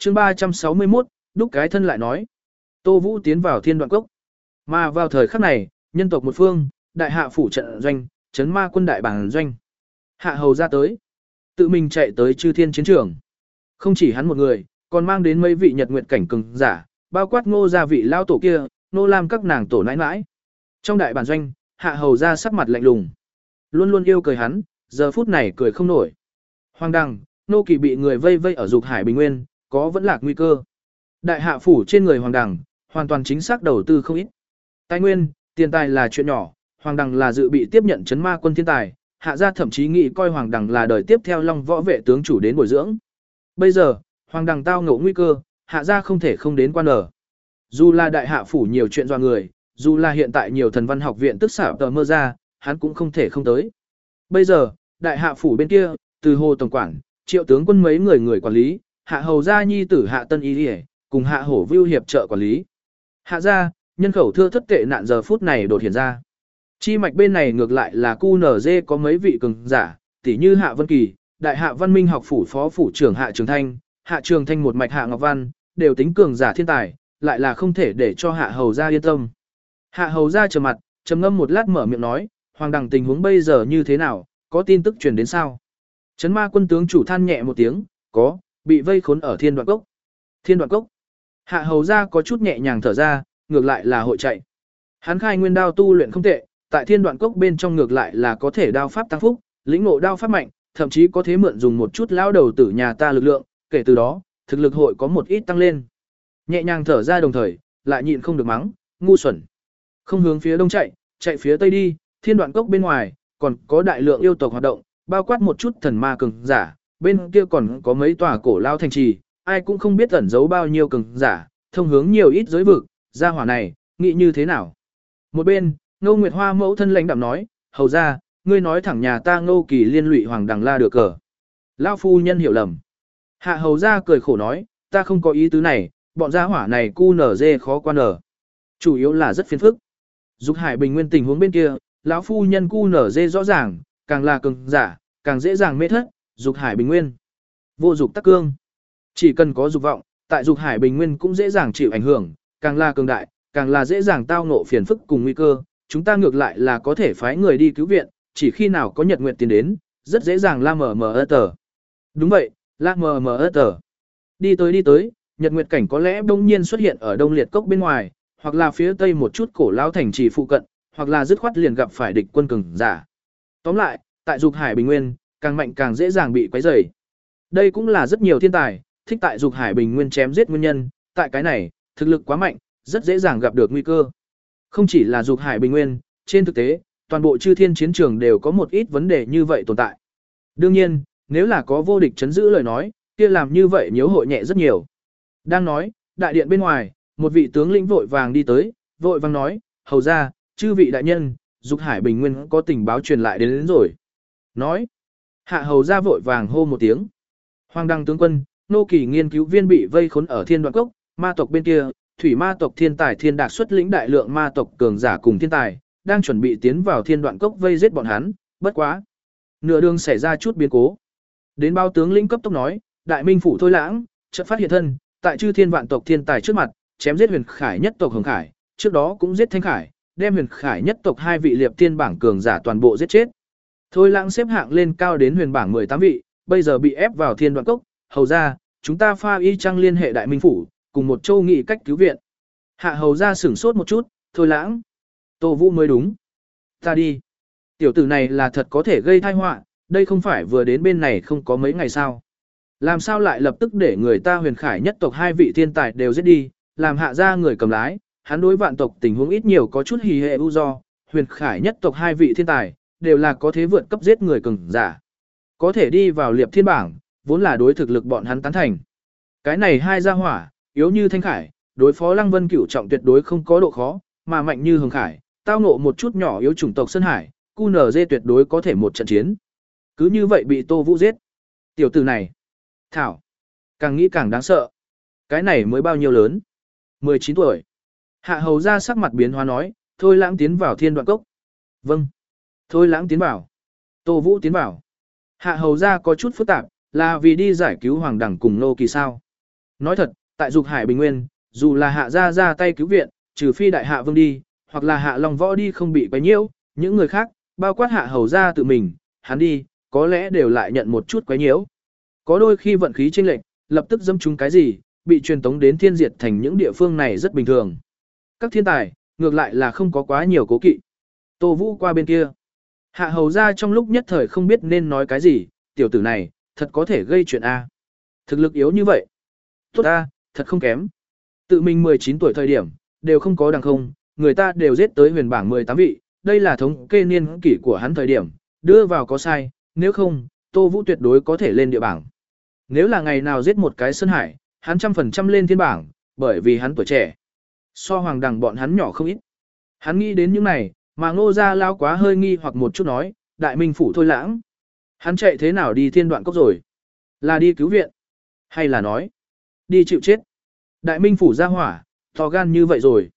chương 361, đúc cái thân lại nói. Tô Vũ tiến vào thiên đoạn cốc. Mà vào thời khắc này, nhân tộc một phương, đại hạ phủ trận doanh, chấn ma quân đại bản doanh. Hạ hầu ra tới. Tự mình chạy tới chư thiên chiến trường. Không chỉ hắn một người, còn mang đến mấy vị nhật nguyệt cảnh cường giả, bao quát ngô gia vị lao tổ kia, nô lam các nàng tổ nãi nãi. Trong đại bản doanh, hạ hầu ra sắc mặt lạnh lùng. Luôn luôn yêu cười hắn, giờ phút này cười không nổi. Hoàng đăng, nô kỳ bị người vây vây ở dục hải bình nguyên, có vẫn lạc nguy cơ. Đại hạ phủ trên người hoàng đằng, hoàn toàn chính xác đầu tư không ít. Tài nguyên, tiền tài là chuyện nhỏ, hoàng đằng là dự bị tiếp nhận chấn ma quân thiên tài, hạ gia thậm chí nghĩ coi hoàng đằng là đời tiếp theo long võ vệ tướng chủ đến bồi dưỡng. Bây giờ, hoàng đằng tao ngộ nguy cơ, hạ gia không thể không đến quan ở. Dù là đại hạ phủ nhiều chuyện do người, dù là hiện tại nhiều thần văn học viện tức xảo tờ mơ ra, hắn cũng không thể không tới. Bây giờ, đại hạ phủ bên kia, từ hồ tổng quản, triệu tướng quân mấy người người quản lý, hạ hầu gia nhi tử hạ tân y điề, cùng hạ hổ vưu hiệp trợ quản lý. Hạ gia, nhân khẩu thưa thất tệ nạn giờ phút này đột hiện ra. Chi mạch bên này ngược lại là cu nở dê có mấy vị cường giả, tỉ như hạ vân kỳ, đại hạ văn minh học phủ phó phủ trưởng hạ trường thanh, hạ trường thanh một mạch hạ ngọc văn, đều tính cường giả thiên tài, lại là không thể để cho hạ hầu gia yên tâm. Hạ hầu gia trầm mặt, trầm ngâm một lát mở miệng nói, hoàng đẳng tình huống bây giờ như thế nào, có tin tức truyền đến sao? Trấn ma quân tướng chủ than nhẹ một tiếng, có, bị vây khốn ở thiên đoạn cốc. Thiên đoạn cốc. Hạ hầu ra có chút nhẹ nhàng thở ra, ngược lại là hội chạy. Hắn khai nguyên đao tu luyện không tệ, tại thiên đoạn cốc bên trong ngược lại là có thể đao pháp tăng phúc, lĩnh ngộ đao pháp mạnh, thậm chí có thể mượn dùng một chút lao đầu tử nhà ta lực lượng, kể từ đó, thực lực hội có một ít tăng lên. Nhẹ nhàng thở ra đồng thời, lại nhịn không được mắng, ngu xuẩn. Không hướng phía đông chạy, chạy phía tây đi, thiên đoạn cốc bên ngoài, còn có đại lượng yêu tộc hoạt động, bao quát một chút thần ma cường giả, bên kia còn có mấy tòa cổ lao thành trì, ai cũng không biết ẩn giấu bao nhiêu cường giả, thông hướng nhiều ít giới vực, gia hỏa này, nghĩ như thế nào. Một bên, Ngô Nguyệt Hoa mẫu thân lãnh đạm nói, hầu ra, ngươi nói thẳng nhà ta Ngô Kỳ liên lụy Hoàng Đằng La được cờ. Lao phu nhân hiểu lầm. Hạ hầu ra cười khổ nói, ta không có ý tứ này, bọn gia hỏa này cu nở dê khó quan nở. Chủ yếu là rất phiền phức. Dục hải bình nguyên tình huống bên kia, lão phu nhân cu nở dê rõ ràng, càng là cường giả, càng dễ dàng mê thất, dục hải bình nguyên. Vô dục tắc cương. Chỉ cần có dục vọng, tại dục hải bình nguyên cũng dễ dàng chịu ảnh hưởng, càng là cường đại, càng là dễ dàng tao ngộ phiền phức cùng nguy cơ, chúng ta ngược lại là có thể phái người đi cứu viện, chỉ khi nào có nhật nguyện tiền đến, rất dễ dàng la mờ mờ tờ. Đúng vậy, la mờ mờ tờ. Đi tới đi tới, nhật nguyệt cảnh có lẽ đông nhiên xuất hiện ở đông liệt cốc bên ngoài, hoặc là phía tây một chút cổ lao thành trì phụ cận, hoặc là dứt khoát liền gặp phải địch quân cường giả. Tóm lại, tại dục hải bình nguyên, càng mạnh càng dễ dàng bị quấy rầy. Đây cũng là rất nhiều thiên tài, thích tại dục hải bình nguyên chém giết nguyên nhân, tại cái này, thực lực quá mạnh, rất dễ dàng gặp được nguy cơ. Không chỉ là dục hải bình nguyên, trên thực tế, toàn bộ chư thiên chiến trường đều có một ít vấn đề như vậy tồn tại. Đương nhiên, nếu là có vô địch chấn giữ lời nói, kia làm như vậy nhiễu hội nhẹ rất nhiều. Đang nói, đại điện bên ngoài, một vị tướng lĩnh vội vàng đi tới, vội vàng nói, hầu ra, chư vị đại nhân, dục hải bình nguyên có tình báo truyền lại đến, đến rồi. Nói, hạ hầu ra vội vàng hô một tiếng. Hoàng đăng tướng quân, nô kỳ nghiên cứu viên bị vây khốn ở thiên đoạn cốc, ma tộc bên kia, thủy ma tộc thiên tài thiên đạc xuất lĩnh đại lượng ma tộc cường giả cùng thiên tài, đang chuẩn bị tiến vào thiên đoạn cốc vây giết bọn hắn, bất quá. Nửa đường xảy ra chút biến cố. Đến bao tướng lĩnh cấp tốc nói, đại minh phủ thôi lãng, chợt phát hiện thân, tại chư thiên vạn tộc thiên tài trước mặt, chém giết huyền khải nhất tộc hồng khải, trước đó cũng giết thanh khải, đem huyền khải nhất tộc hai vị liệp thiên bảng cường giả toàn bộ giết chết. Thôi lãng xếp hạng lên cao đến huyền bảng 18 vị, bây giờ bị ép vào thiên đoạn cốc, hầu ra, chúng ta pha y trăng liên hệ đại minh phủ, cùng một châu nghị cách cứu viện. Hạ hầu ra sửng sốt một chút, thôi lãng. Tô vũ mới đúng. Ta đi. Tiểu tử này là thật có thể gây thai họa, đây không phải vừa đến bên này không có mấy ngày sao. Làm sao lại lập tức để người ta huyền khải nhất tộc hai vị thiên tài đều giết đi, làm hạ ra người cầm lái, hắn đối vạn tộc tình huống ít nhiều có chút hì hệ u do, huyền khải nhất tộc hai vị thiên tài, đều là có thế vượt cấp giết người cường giả. Có thể đi vào liệp thiên bảng, vốn là đối thực lực bọn hắn tán thành. Cái này hai gia hỏa, yếu như thanh khải, đối phó lăng vân cửu trọng tuyệt đối không có độ khó, mà mạnh như hồng khải, tao ngộ một chút nhỏ yếu chủng tộc Sơn Hải, cu nở tuyệt đối có thể một trận chiến. Cứ như vậy bị Tô Vũ giết. Tiểu tử này, Thảo, càng nghĩ càng đáng sợ. Cái này mới bao nhiêu lớn? 19 tuổi. Hạ hầu ra sắc mặt biến hóa nói, thôi lãng tiến vào thiên đoạn cốc. Vâng. Thôi lãng tiến vào. Tô Vũ tiến vào. Hạ hầu ra có chút phức tạp, là vì đi giải cứu hoàng đẳng cùng nô kỳ sao. nói thật, tại Dục Hải Bình Nguyên, dù là hạ gia ra tay cứu viện, trừ phi đại hạ vương đi, hoặc là hạ long võ đi không bị quấy nhiễu, những người khác, bao quát hạ hầu gia tự mình, hắn đi, có lẽ đều lại nhận một chút quấy nhiễu. Có đôi khi vận khí chênh lệch, lập tức dâm chúng cái gì, bị truyền tống đến thiên diệt thành những địa phương này rất bình thường. Các thiên tài, ngược lại là không có quá nhiều cố kỵ. Tô Vũ qua bên kia. Hạ hầu ra trong lúc nhất thời không biết nên nói cái gì, tiểu tử này, thật có thể gây chuyện A. Thực lực yếu như vậy. Tốt A, thật không kém. Tự mình 19 tuổi thời điểm, đều không có đằng không, người ta đều giết tới huyền bảng 18 vị, đây là thống kê niên kỷ của hắn thời điểm, đưa vào có sai, nếu không, Tô Vũ tuyệt đối có thể lên địa bảng. Nếu là ngày nào giết một cái Sơn Hải, hắn trăm phần trăm lên thiên bảng, bởi vì hắn tuổi trẻ. So hoàng đằng bọn hắn nhỏ không ít. Hắn nghĩ đến những này, mà ngô ra lao quá hơi nghi hoặc một chút nói, đại minh phủ thôi lãng. Hắn chạy thế nào đi thiên đoạn cốc rồi? Là đi cứu viện? Hay là nói? Đi chịu chết? Đại minh phủ ra hỏa, to gan như vậy rồi.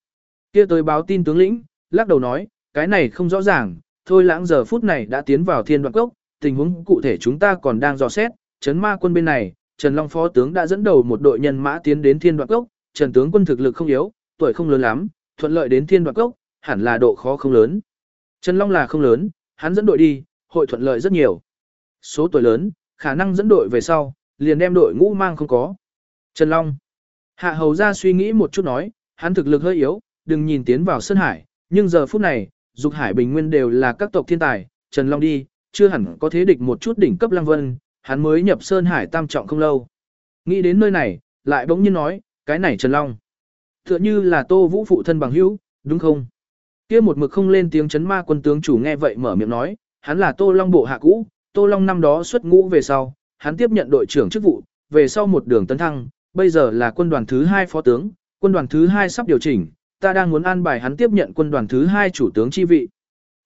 kia tới báo tin tướng lĩnh, lắc đầu nói, cái này không rõ ràng, thôi lãng giờ phút này đã tiến vào thiên đoạn cốc, tình huống cụ thể chúng ta còn đang dò xét, chấn ma quân bên này, Trần Long phó tướng đã dẫn đầu một đội nhân mã tiến đến thiên đoạn cốc, Trần tướng quân thực lực không yếu, tuổi không lớn lắm, thuận lợi đến thiên đoạn cốc, hẳn là độ khó không lớn. Trần Long là không lớn, hắn dẫn đội đi, hội thuận lợi rất nhiều. Số tuổi lớn, khả năng dẫn đội về sau, liền đem đội ngũ mang không có. Trần Long. Hạ hầu ra suy nghĩ một chút nói, hắn thực lực hơi yếu, đừng nhìn tiến vào Sơn Hải, nhưng giờ phút này, Dục Hải Bình Nguyên đều là các tộc thiên tài, Trần Long đi, chưa hẳn có thế địch một chút đỉnh cấp Lăng Vân, hắn mới nhập Sơn Hải tam trọng không lâu. Nghĩ đến nơi này, lại bỗng nhiên nói, cái này Trần Long. Tựa như là Tô Vũ phụ thân bằng hữu, đúng không? Kia một mực không lên tiếng chấn ma quân tướng chủ nghe vậy mở miệng nói, hắn là Tô Long bộ hạ cũ, Tô Long năm đó xuất ngũ về sau, hắn tiếp nhận đội trưởng chức vụ, về sau một đường tấn thăng, bây giờ là quân đoàn thứ hai phó tướng, quân đoàn thứ hai sắp điều chỉnh, ta đang muốn an bài hắn tiếp nhận quân đoàn thứ hai chủ tướng chi vị.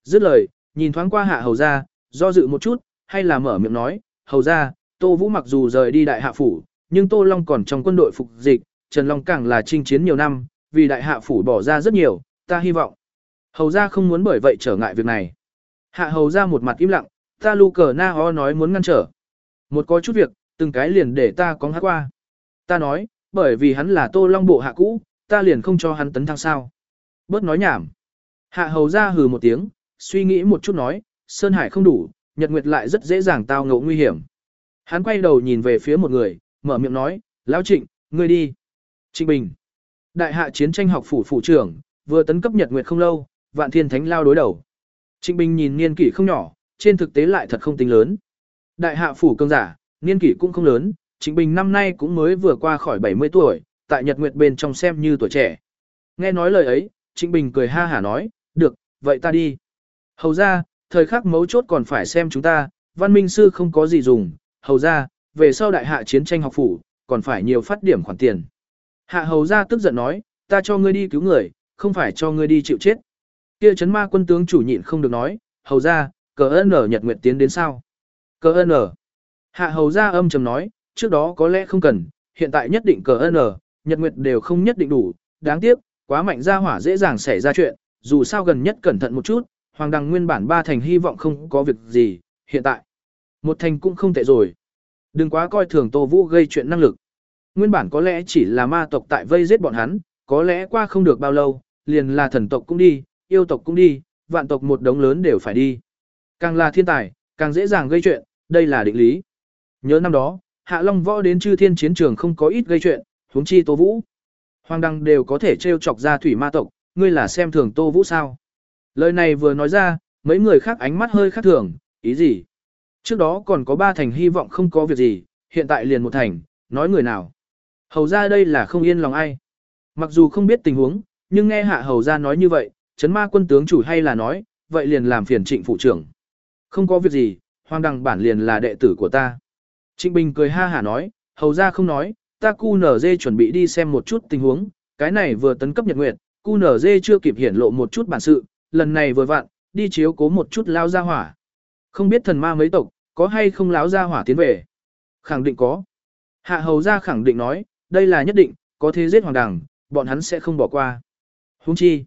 Dứt lời, nhìn thoáng qua hạ hầu ra, do dự một chút, hay là mở miệng nói, hầu ra, Tô Vũ mặc dù rời đi đại hạ phủ, nhưng Tô Long còn trong quân đội phục dịch, Trần Long càng là chinh chiến nhiều năm, vì đại hạ phủ bỏ ra rất nhiều, ta hy vọng. Hầu ra không muốn bởi vậy trở ngại việc này. Hạ hầu ra một mặt im lặng, ta lu cờ na ho nói muốn ngăn trở. Một có chút việc, từng cái liền để ta có hát qua. Ta nói, bởi vì hắn là Tô Long bộ hạ cũ, ta liền không cho hắn tấn thăng sao. Bớt nói nhảm. Hạ hầu ra hừ một tiếng, suy nghĩ một chút nói, Sơn Hải không đủ, Nhật Nguyệt lại rất dễ dàng tao ngộ nguy hiểm. Hắn quay đầu nhìn về phía một người, mở miệng nói, Lão Trịnh, ngươi đi. Trịnh Bình. Đại hạ chiến tranh học phủ phủ trưởng, vừa tấn cấp Nhật Nguyệt không lâu, vạn thiên thánh lao đối đầu. Trịnh Bình nhìn niên kỷ không nhỏ, trên thực tế lại thật không tính lớn. Đại hạ phủ cương giả, niên kỷ cũng không lớn, Trịnh Bình năm nay cũng mới vừa qua khỏi 70 tuổi, tại Nhật Nguyệt bên trong xem như tuổi trẻ. Nghe nói lời ấy, Trịnh Bình cười ha hả nói, được, vậy ta đi. Hầu ra, thời khắc mấu chốt còn phải xem chúng ta, văn minh sư không có gì dùng, hầu ra, về sau đại hạ chiến tranh học phủ, còn phải nhiều phát điểm khoản tiền. Hạ hầu ra tức giận nói, ta cho ngươi đi cứu người, không phải cho ngươi đi chịu chết. Kia chấn ma quân tướng chủ nhịn không được nói, hầu ra, cờ ơn ở Nhật Nguyệt tiến đến sao? Cờ ơn ở. Hạ hầu ra âm trầm nói, trước đó có lẽ không cần, hiện tại nhất định cờ ơn ở, Nhật Nguyệt đều không nhất định đủ, đáng tiếc, quá mạnh ra hỏa dễ dàng xảy ra chuyện, dù sao gần nhất cẩn thận một chút, Hoàng Đằng nguyên bản ba thành hy vọng không có việc gì, hiện tại, một thành cũng không tệ rồi. Đừng quá coi thường Tô Vũ gây chuyện năng lực. Nguyên bản có lẽ chỉ là ma tộc tại vây giết bọn hắn, có lẽ qua không được bao lâu, liền là thần tộc cũng đi, yêu tộc cũng đi, vạn tộc một đống lớn đều phải đi. Càng là thiên tài, càng dễ dàng gây chuyện, đây là định lý. Nhớ năm đó, Hạ Long Võ đến chư thiên chiến trường không có ít gây chuyện, huống chi Tô Vũ. Hoàng đăng đều có thể trêu chọc ra thủy ma tộc, ngươi là xem thường Tô Vũ sao? Lời này vừa nói ra, mấy người khác ánh mắt hơi khác thường, ý gì? Trước đó còn có ba thành hy vọng không có việc gì, hiện tại liền một thành, nói người nào? Hầu ra đây là không yên lòng ai. Mặc dù không biết tình huống, nhưng nghe hạ hầu ra nói như vậy, chấn ma quân tướng chủ hay là nói, vậy liền làm phiền trịnh phụ trưởng. Không có việc gì, hoàng Đằng bản liền là đệ tử của ta. Trịnh Bình cười ha hả nói, hầu ra không nói, ta cu nở dê chuẩn bị đi xem một chút tình huống, cái này vừa tấn cấp nhật nguyệt, cu nở dê chưa kịp hiển lộ một chút bản sự, lần này vừa vặn, đi chiếu cố một chút lao ra hỏa. Không biết thần ma mấy tộc, có hay không láo ra hỏa tiến về? Khẳng định có. Hạ hầu ra khẳng định nói, đây là nhất định, có thế giết hoàng Đằng bọn hắn sẽ không bỏ qua. Húng chi.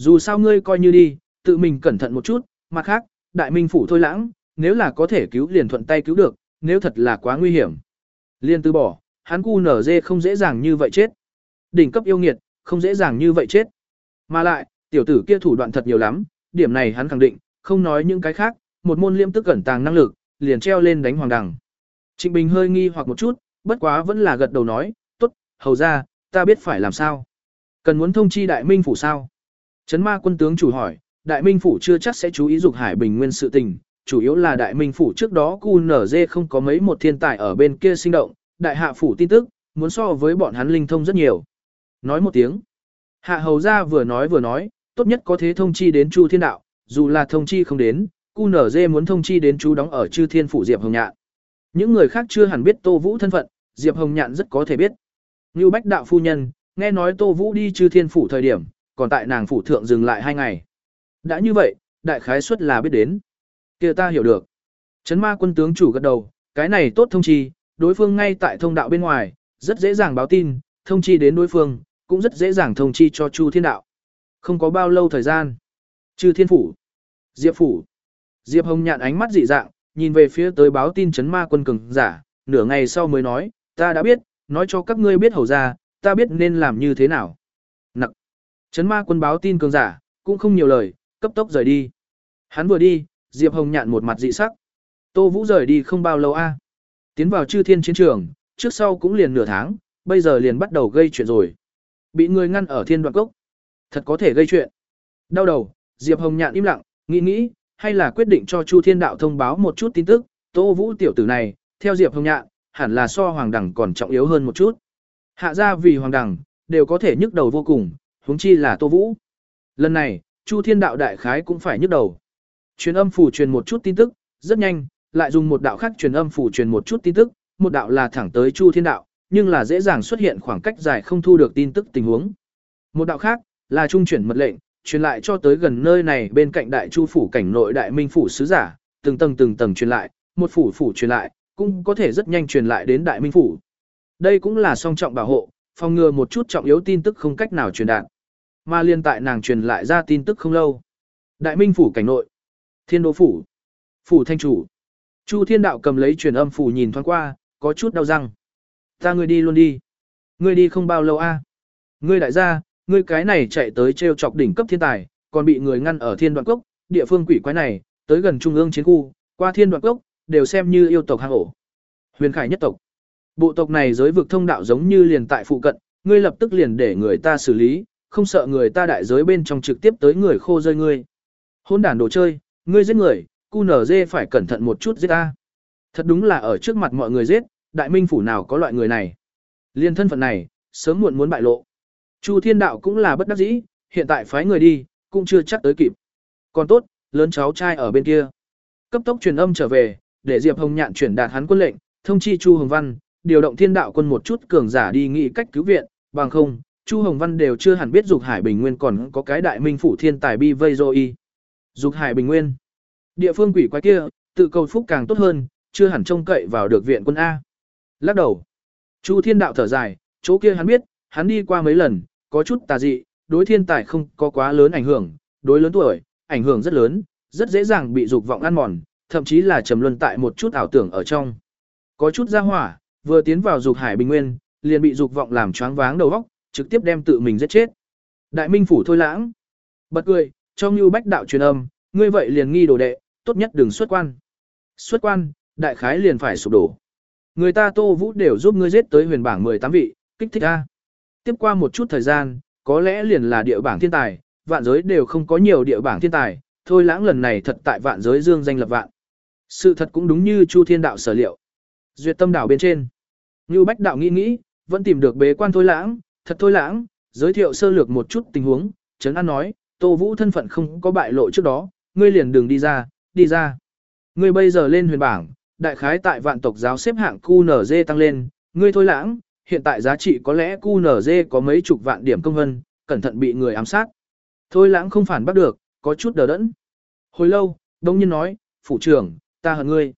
Dù sao ngươi coi như đi, tự mình cẩn thận một chút, mặt khác, đại minh phủ thôi lãng, nếu là có thể cứu liền thuận tay cứu được, nếu thật là quá nguy hiểm. Liên từ bỏ, hắn cu nở dê không dễ dàng như vậy chết. Đỉnh cấp yêu nghiệt, không dễ dàng như vậy chết. Mà lại, tiểu tử kia thủ đoạn thật nhiều lắm, điểm này hắn khẳng định, không nói những cái khác, một môn liêm tức cẩn tàng năng lực, liền treo lên đánh hoàng đằng. Trịnh Bình hơi nghi hoặc một chút, bất quá vẫn là gật đầu nói, tốt, hầu ra, ta biết phải làm sao. Cần muốn thông chi đại minh phủ sao? Trấn ma quân tướng chủ hỏi, đại minh phủ chưa chắc sẽ chú ý dục hải bình nguyên sự tình, chủ yếu là đại minh phủ trước đó cu nở dê không có mấy một thiên tài ở bên kia sinh động, đại hạ phủ tin tức, muốn so với bọn hắn linh thông rất nhiều. Nói một tiếng. Hạ hầu ra vừa nói vừa nói, tốt nhất có thế thông chi đến Chu Thiên Đạo, dù là thông chi không đến, cu nở dê muốn thông chi đến chú đóng ở Chư Thiên Phủ Diệp Hồng Nhạn. Những người khác chưa hẳn biết Tô Vũ thân phận, Diệp Hồng Nhạn rất có thể biết. Như Bách Đạo Phu Nhân, nghe nói Tô Vũ đi Chư Thiên Phủ thời điểm, còn tại nàng phủ thượng dừng lại hai ngày. Đã như vậy, đại khái suất là biết đến. kia ta hiểu được. Trấn ma quân tướng chủ gật đầu, cái này tốt thông chi, đối phương ngay tại thông đạo bên ngoài, rất dễ dàng báo tin, thông chi đến đối phương, cũng rất dễ dàng thông chi cho Chu Thiên Đạo. Không có bao lâu thời gian. Chư Thiên Phủ. Diệp Phủ. Diệp Hồng nhạn ánh mắt dị dạng, nhìn về phía tới báo tin chấn ma quân cường giả, nửa ngày sau mới nói, ta đã biết, nói cho các ngươi biết hầu ra, ta biết nên làm như thế nào. Trấn Chấn ma quân báo tin cường giả, cũng không nhiều lời, cấp tốc rời đi. Hắn vừa đi, Diệp Hồng nhạn một mặt dị sắc. Tô Vũ rời đi không bao lâu a. Tiến vào chư thiên chiến trường, trước sau cũng liền nửa tháng, bây giờ liền bắt đầu gây chuyện rồi. Bị người ngăn ở thiên đoạn cốc. Thật có thể gây chuyện. Đau đầu, Diệp Hồng nhạn im lặng, nghĩ nghĩ, hay là quyết định cho Chu Thiên Đạo thông báo một chút tin tức, Tô Vũ tiểu tử này, theo Diệp Hồng nhạn, hẳn là so Hoàng Đẳng còn trọng yếu hơn một chút. Hạ ra vì Hoàng Đẳng, đều có thể nhức đầu vô cùng, huống chi là Tô Vũ. Lần này, Chu Thiên Đạo đại khái cũng phải nhức đầu. Truyền âm phủ truyền một chút tin tức, rất nhanh, lại dùng một đạo khác truyền âm phủ truyền một chút tin tức, một đạo là thẳng tới Chu Thiên Đạo, nhưng là dễ dàng xuất hiện khoảng cách dài không thu được tin tức tình huống. Một đạo khác là trung chuyển mật lệnh, truyền lại cho tới gần nơi này bên cạnh Đại Chu phủ cảnh nội Đại Minh phủ sứ giả, từng tầng từng tầng truyền lại, một phủ phủ truyền lại, cũng có thể rất nhanh truyền lại đến Đại Minh phủ. Đây cũng là song trọng bảo hộ, phòng ngừa một chút trọng yếu tin tức không cách nào truyền đạt. Mà liên tại nàng truyền lại ra tin tức không lâu. Đại Minh phủ cảnh nội, Thiên Đô phủ, phủ thanh chủ. Chu Thiên Đạo cầm lấy truyền âm phủ nhìn thoáng qua, có chút đau răng. Ta ngươi đi luôn đi. Ngươi đi không bao lâu a? Ngươi đại gia, ngươi cái này chạy tới treo chọc đỉnh cấp thiên tài, còn bị người ngăn ở thiên đoạn cốc, địa phương quỷ quái này, tới gần trung ương chiến khu, qua thiên đoạn cốc, đều xem như yêu tộc hang ổ. Huyền Khải nhất tộc. Bộ tộc này giới vực thông đạo giống như liền tại phụ cận, ngươi lập tức liền để người ta xử lý, không sợ người ta đại giới bên trong trực tiếp tới người khô rơi ngươi. Hôn đản đồ chơi, ngươi giết người, cu nở dê phải cẩn thận một chút giết ta. Thật đúng là ở trước mặt mọi người giết, đại minh phủ nào có loại người này. Liên thân phận này, sớm muộn muốn bại lộ. Chu thiên đạo cũng là bất đắc dĩ, hiện tại phái người đi, cũng chưa chắc tới kịp. Còn tốt, lớn cháu trai ở bên kia. Cấp tốc truyền âm trở về, để Diệp Hồng Nhạn chuyển đạt hắn quân lệnh, thông chi Chu Hồng Văn, điều động thiên đạo quân một chút cường giả đi nghị cách cứu viện, bằng không, Chu Hồng Văn đều chưa hẳn biết Dục Hải Bình Nguyên còn có cái đại minh phủ thiên tài bi vây rồi. Dục Hải Bình Nguyên. Địa phương quỷ quái kia, tự cầu phúc càng tốt hơn, chưa hẳn trông cậy vào được viện quân A. Lắc đầu. Chu Thiên Đạo thở dài, chỗ kia hắn biết, hắn đi qua mấy lần, có chút tà dị, đối thiên tài không có quá lớn ảnh hưởng, đối lớn tuổi, ảnh hưởng rất lớn, rất dễ dàng bị dục vọng ăn mòn, thậm chí là trầm luân tại một chút ảo tưởng ở trong. Có chút ra hỏa, vừa tiến vào dục hải bình nguyên, liền bị dục vọng làm choáng váng đầu óc, trực tiếp đem tự mình giết chết. Đại Minh phủ thôi lãng, bật cười, trong như bách đạo truyền âm, ngươi vậy liền nghi đồ đệ, tốt nhất đừng xuất quan. Xuất quan, đại khái liền phải sụp đổ. Người ta Tô Vũ đều giúp ngươi giết tới huyền bảng 18 vị, kích thích a. Tiếp qua một chút thời gian, có lẽ liền là địa bảng thiên tài, vạn giới đều không có nhiều địa bảng thiên tài, thôi lãng lần này thật tại vạn giới dương danh lập vạn. Sự thật cũng đúng như Chu Thiên Đạo sở liệu. Duyệt tâm đảo bên trên. Như Bách Đạo nghĩ nghĩ, vẫn tìm được bế quan thôi lãng, thật thôi lãng, giới thiệu sơ lược một chút tình huống, Trấn An nói, Tô Vũ thân phận không có bại lộ trước đó, ngươi liền đường đi ra, đi ra. Ngươi bây giờ lên huyền bảng, đại khái tại vạn tộc giáo xếp hạng QNZ tăng lên, ngươi thôi lãng, hiện tại giá trị có lẽ QNZ có mấy chục vạn điểm công vân, cẩn thận bị người ám sát. Thôi lãng không phản bắt được, có chút đờ đẫn. Hồi lâu, đông nhiên nói, phủ trưởng, ta hận ngươi.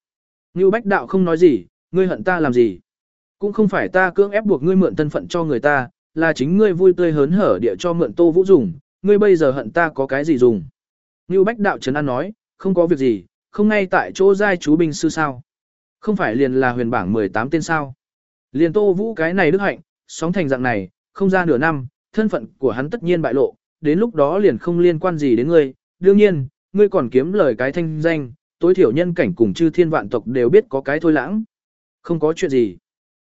Ngưu Bách Đạo không nói gì, ngươi hận ta làm gì. Cũng không phải ta cưỡng ép buộc ngươi mượn thân phận cho người ta, là chính ngươi vui tươi hớn hở địa cho mượn tô vũ dùng, ngươi bây giờ hận ta có cái gì dùng. Ngưu Bách Đạo Trấn An nói, không có việc gì, không ngay tại chỗ giai chú binh sư sao. Không phải liền là huyền bảng 18 tên sao. Liền Tô Vũ cái này đức hạnh, sóng thành dạng này, không ra nửa năm, thân phận của hắn tất nhiên bại lộ, đến lúc đó liền không liên quan gì đến ngươi, đương nhiên, ngươi còn kiếm lời cái thanh danh, tối thiểu nhân cảnh cùng chư thiên vạn tộc đều biết có cái thôi lãng. Không có chuyện gì.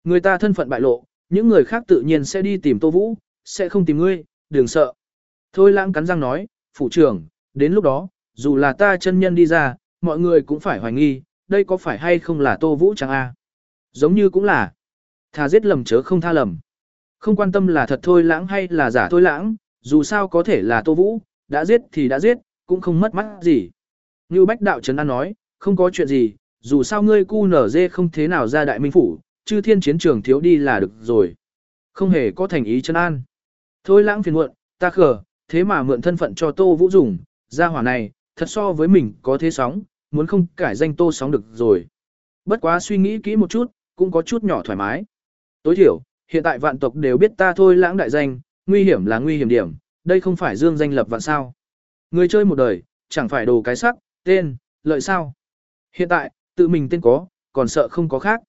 Người ta thân phận bại lộ, những người khác tự nhiên sẽ đi tìm Tô Vũ, sẽ không tìm ngươi, đừng sợ. Thôi lãng cắn răng nói, phụ trưởng, đến lúc đó, dù là ta chân nhân đi ra, mọi người cũng phải hoài nghi, đây có phải hay không là Tô Vũ chẳng a Giống như cũng là. Thà giết lầm chớ không tha lầm. Không quan tâm là thật thôi lãng hay là giả thôi lãng, dù sao có thể là Tô Vũ, đã giết thì đã giết, cũng không mất mắt gì. Như Bách Đạo Trấn An nói, không có chuyện gì, dù sao ngươi cu nở dê không thế nào ra đại minh phủ, chư thiên chiến trường thiếu đi là được rồi. Không hề có thành ý chân an. Thôi lãng phiền muộn, ta khờ, thế mà mượn thân phận cho Tô Vũ dùng, ra hỏa này, thật so với mình có thế sóng, muốn không cải danh Tô sóng được rồi. Bất quá suy nghĩ kỹ một chút, cũng có chút nhỏ thoải mái. Tối thiểu, hiện tại vạn tộc đều biết ta thôi lãng đại danh, nguy hiểm là nguy hiểm điểm, đây không phải dương danh lập vạn sao. Người chơi một đời, chẳng phải đồ cái sắc, tên, lợi sao. Hiện tại, tự mình tên có, còn sợ không có khác.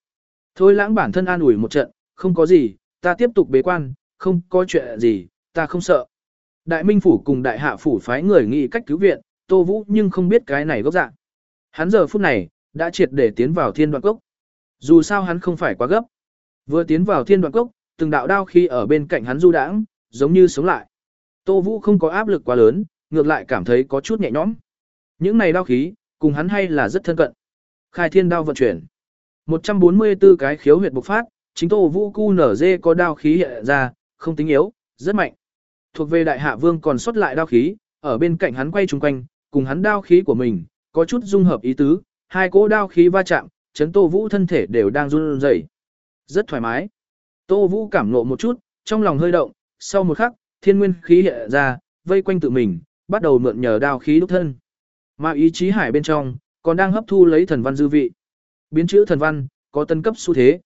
Thôi lãng bản thân an ủi một trận, không có gì, ta tiếp tục bế quan, không có chuyện gì, ta không sợ. Đại Minh Phủ cùng Đại Hạ Phủ phái người nghĩ cách cứu viện, Tô Vũ nhưng không biết cái này gốc dạng. Hắn giờ phút này, đã triệt để tiến vào thiên đoạn cốc. Dù sao hắn không phải quá gấp. Vừa tiến vào thiên đoạn cốc, từng đạo đao khi ở bên cạnh hắn du đãng, giống như sống lại. Tô Vũ không có áp lực quá lớn, ngược lại cảm thấy có chút nhẹ nhõm. Những này đao khí, cùng hắn hay là rất thân cận. Khai thiên đao vận chuyển. 144 cái khiếu huyệt bộc phát, chính Tô Vũ cu nở dê có đao khí hiện ra, không tính yếu, rất mạnh. Thuộc về đại hạ vương còn xuất lại đao khí, ở bên cạnh hắn quay chung quanh, cùng hắn đao khí của mình, có chút dung hợp ý tứ, hai cỗ đao khí va chạm, chấn Tô Vũ thân thể đều đang run rẩy. Rất thoải mái. Tô Vũ cảm ngộ một chút, trong lòng hơi động, sau một khắc, thiên nguyên khí hiện ra, vây quanh tự mình, bắt đầu mượn nhờ đao khí đúc thân. Mà ý chí hải bên trong, còn đang hấp thu lấy thần văn dư vị. Biến chữ thần văn, có tân cấp xu thế.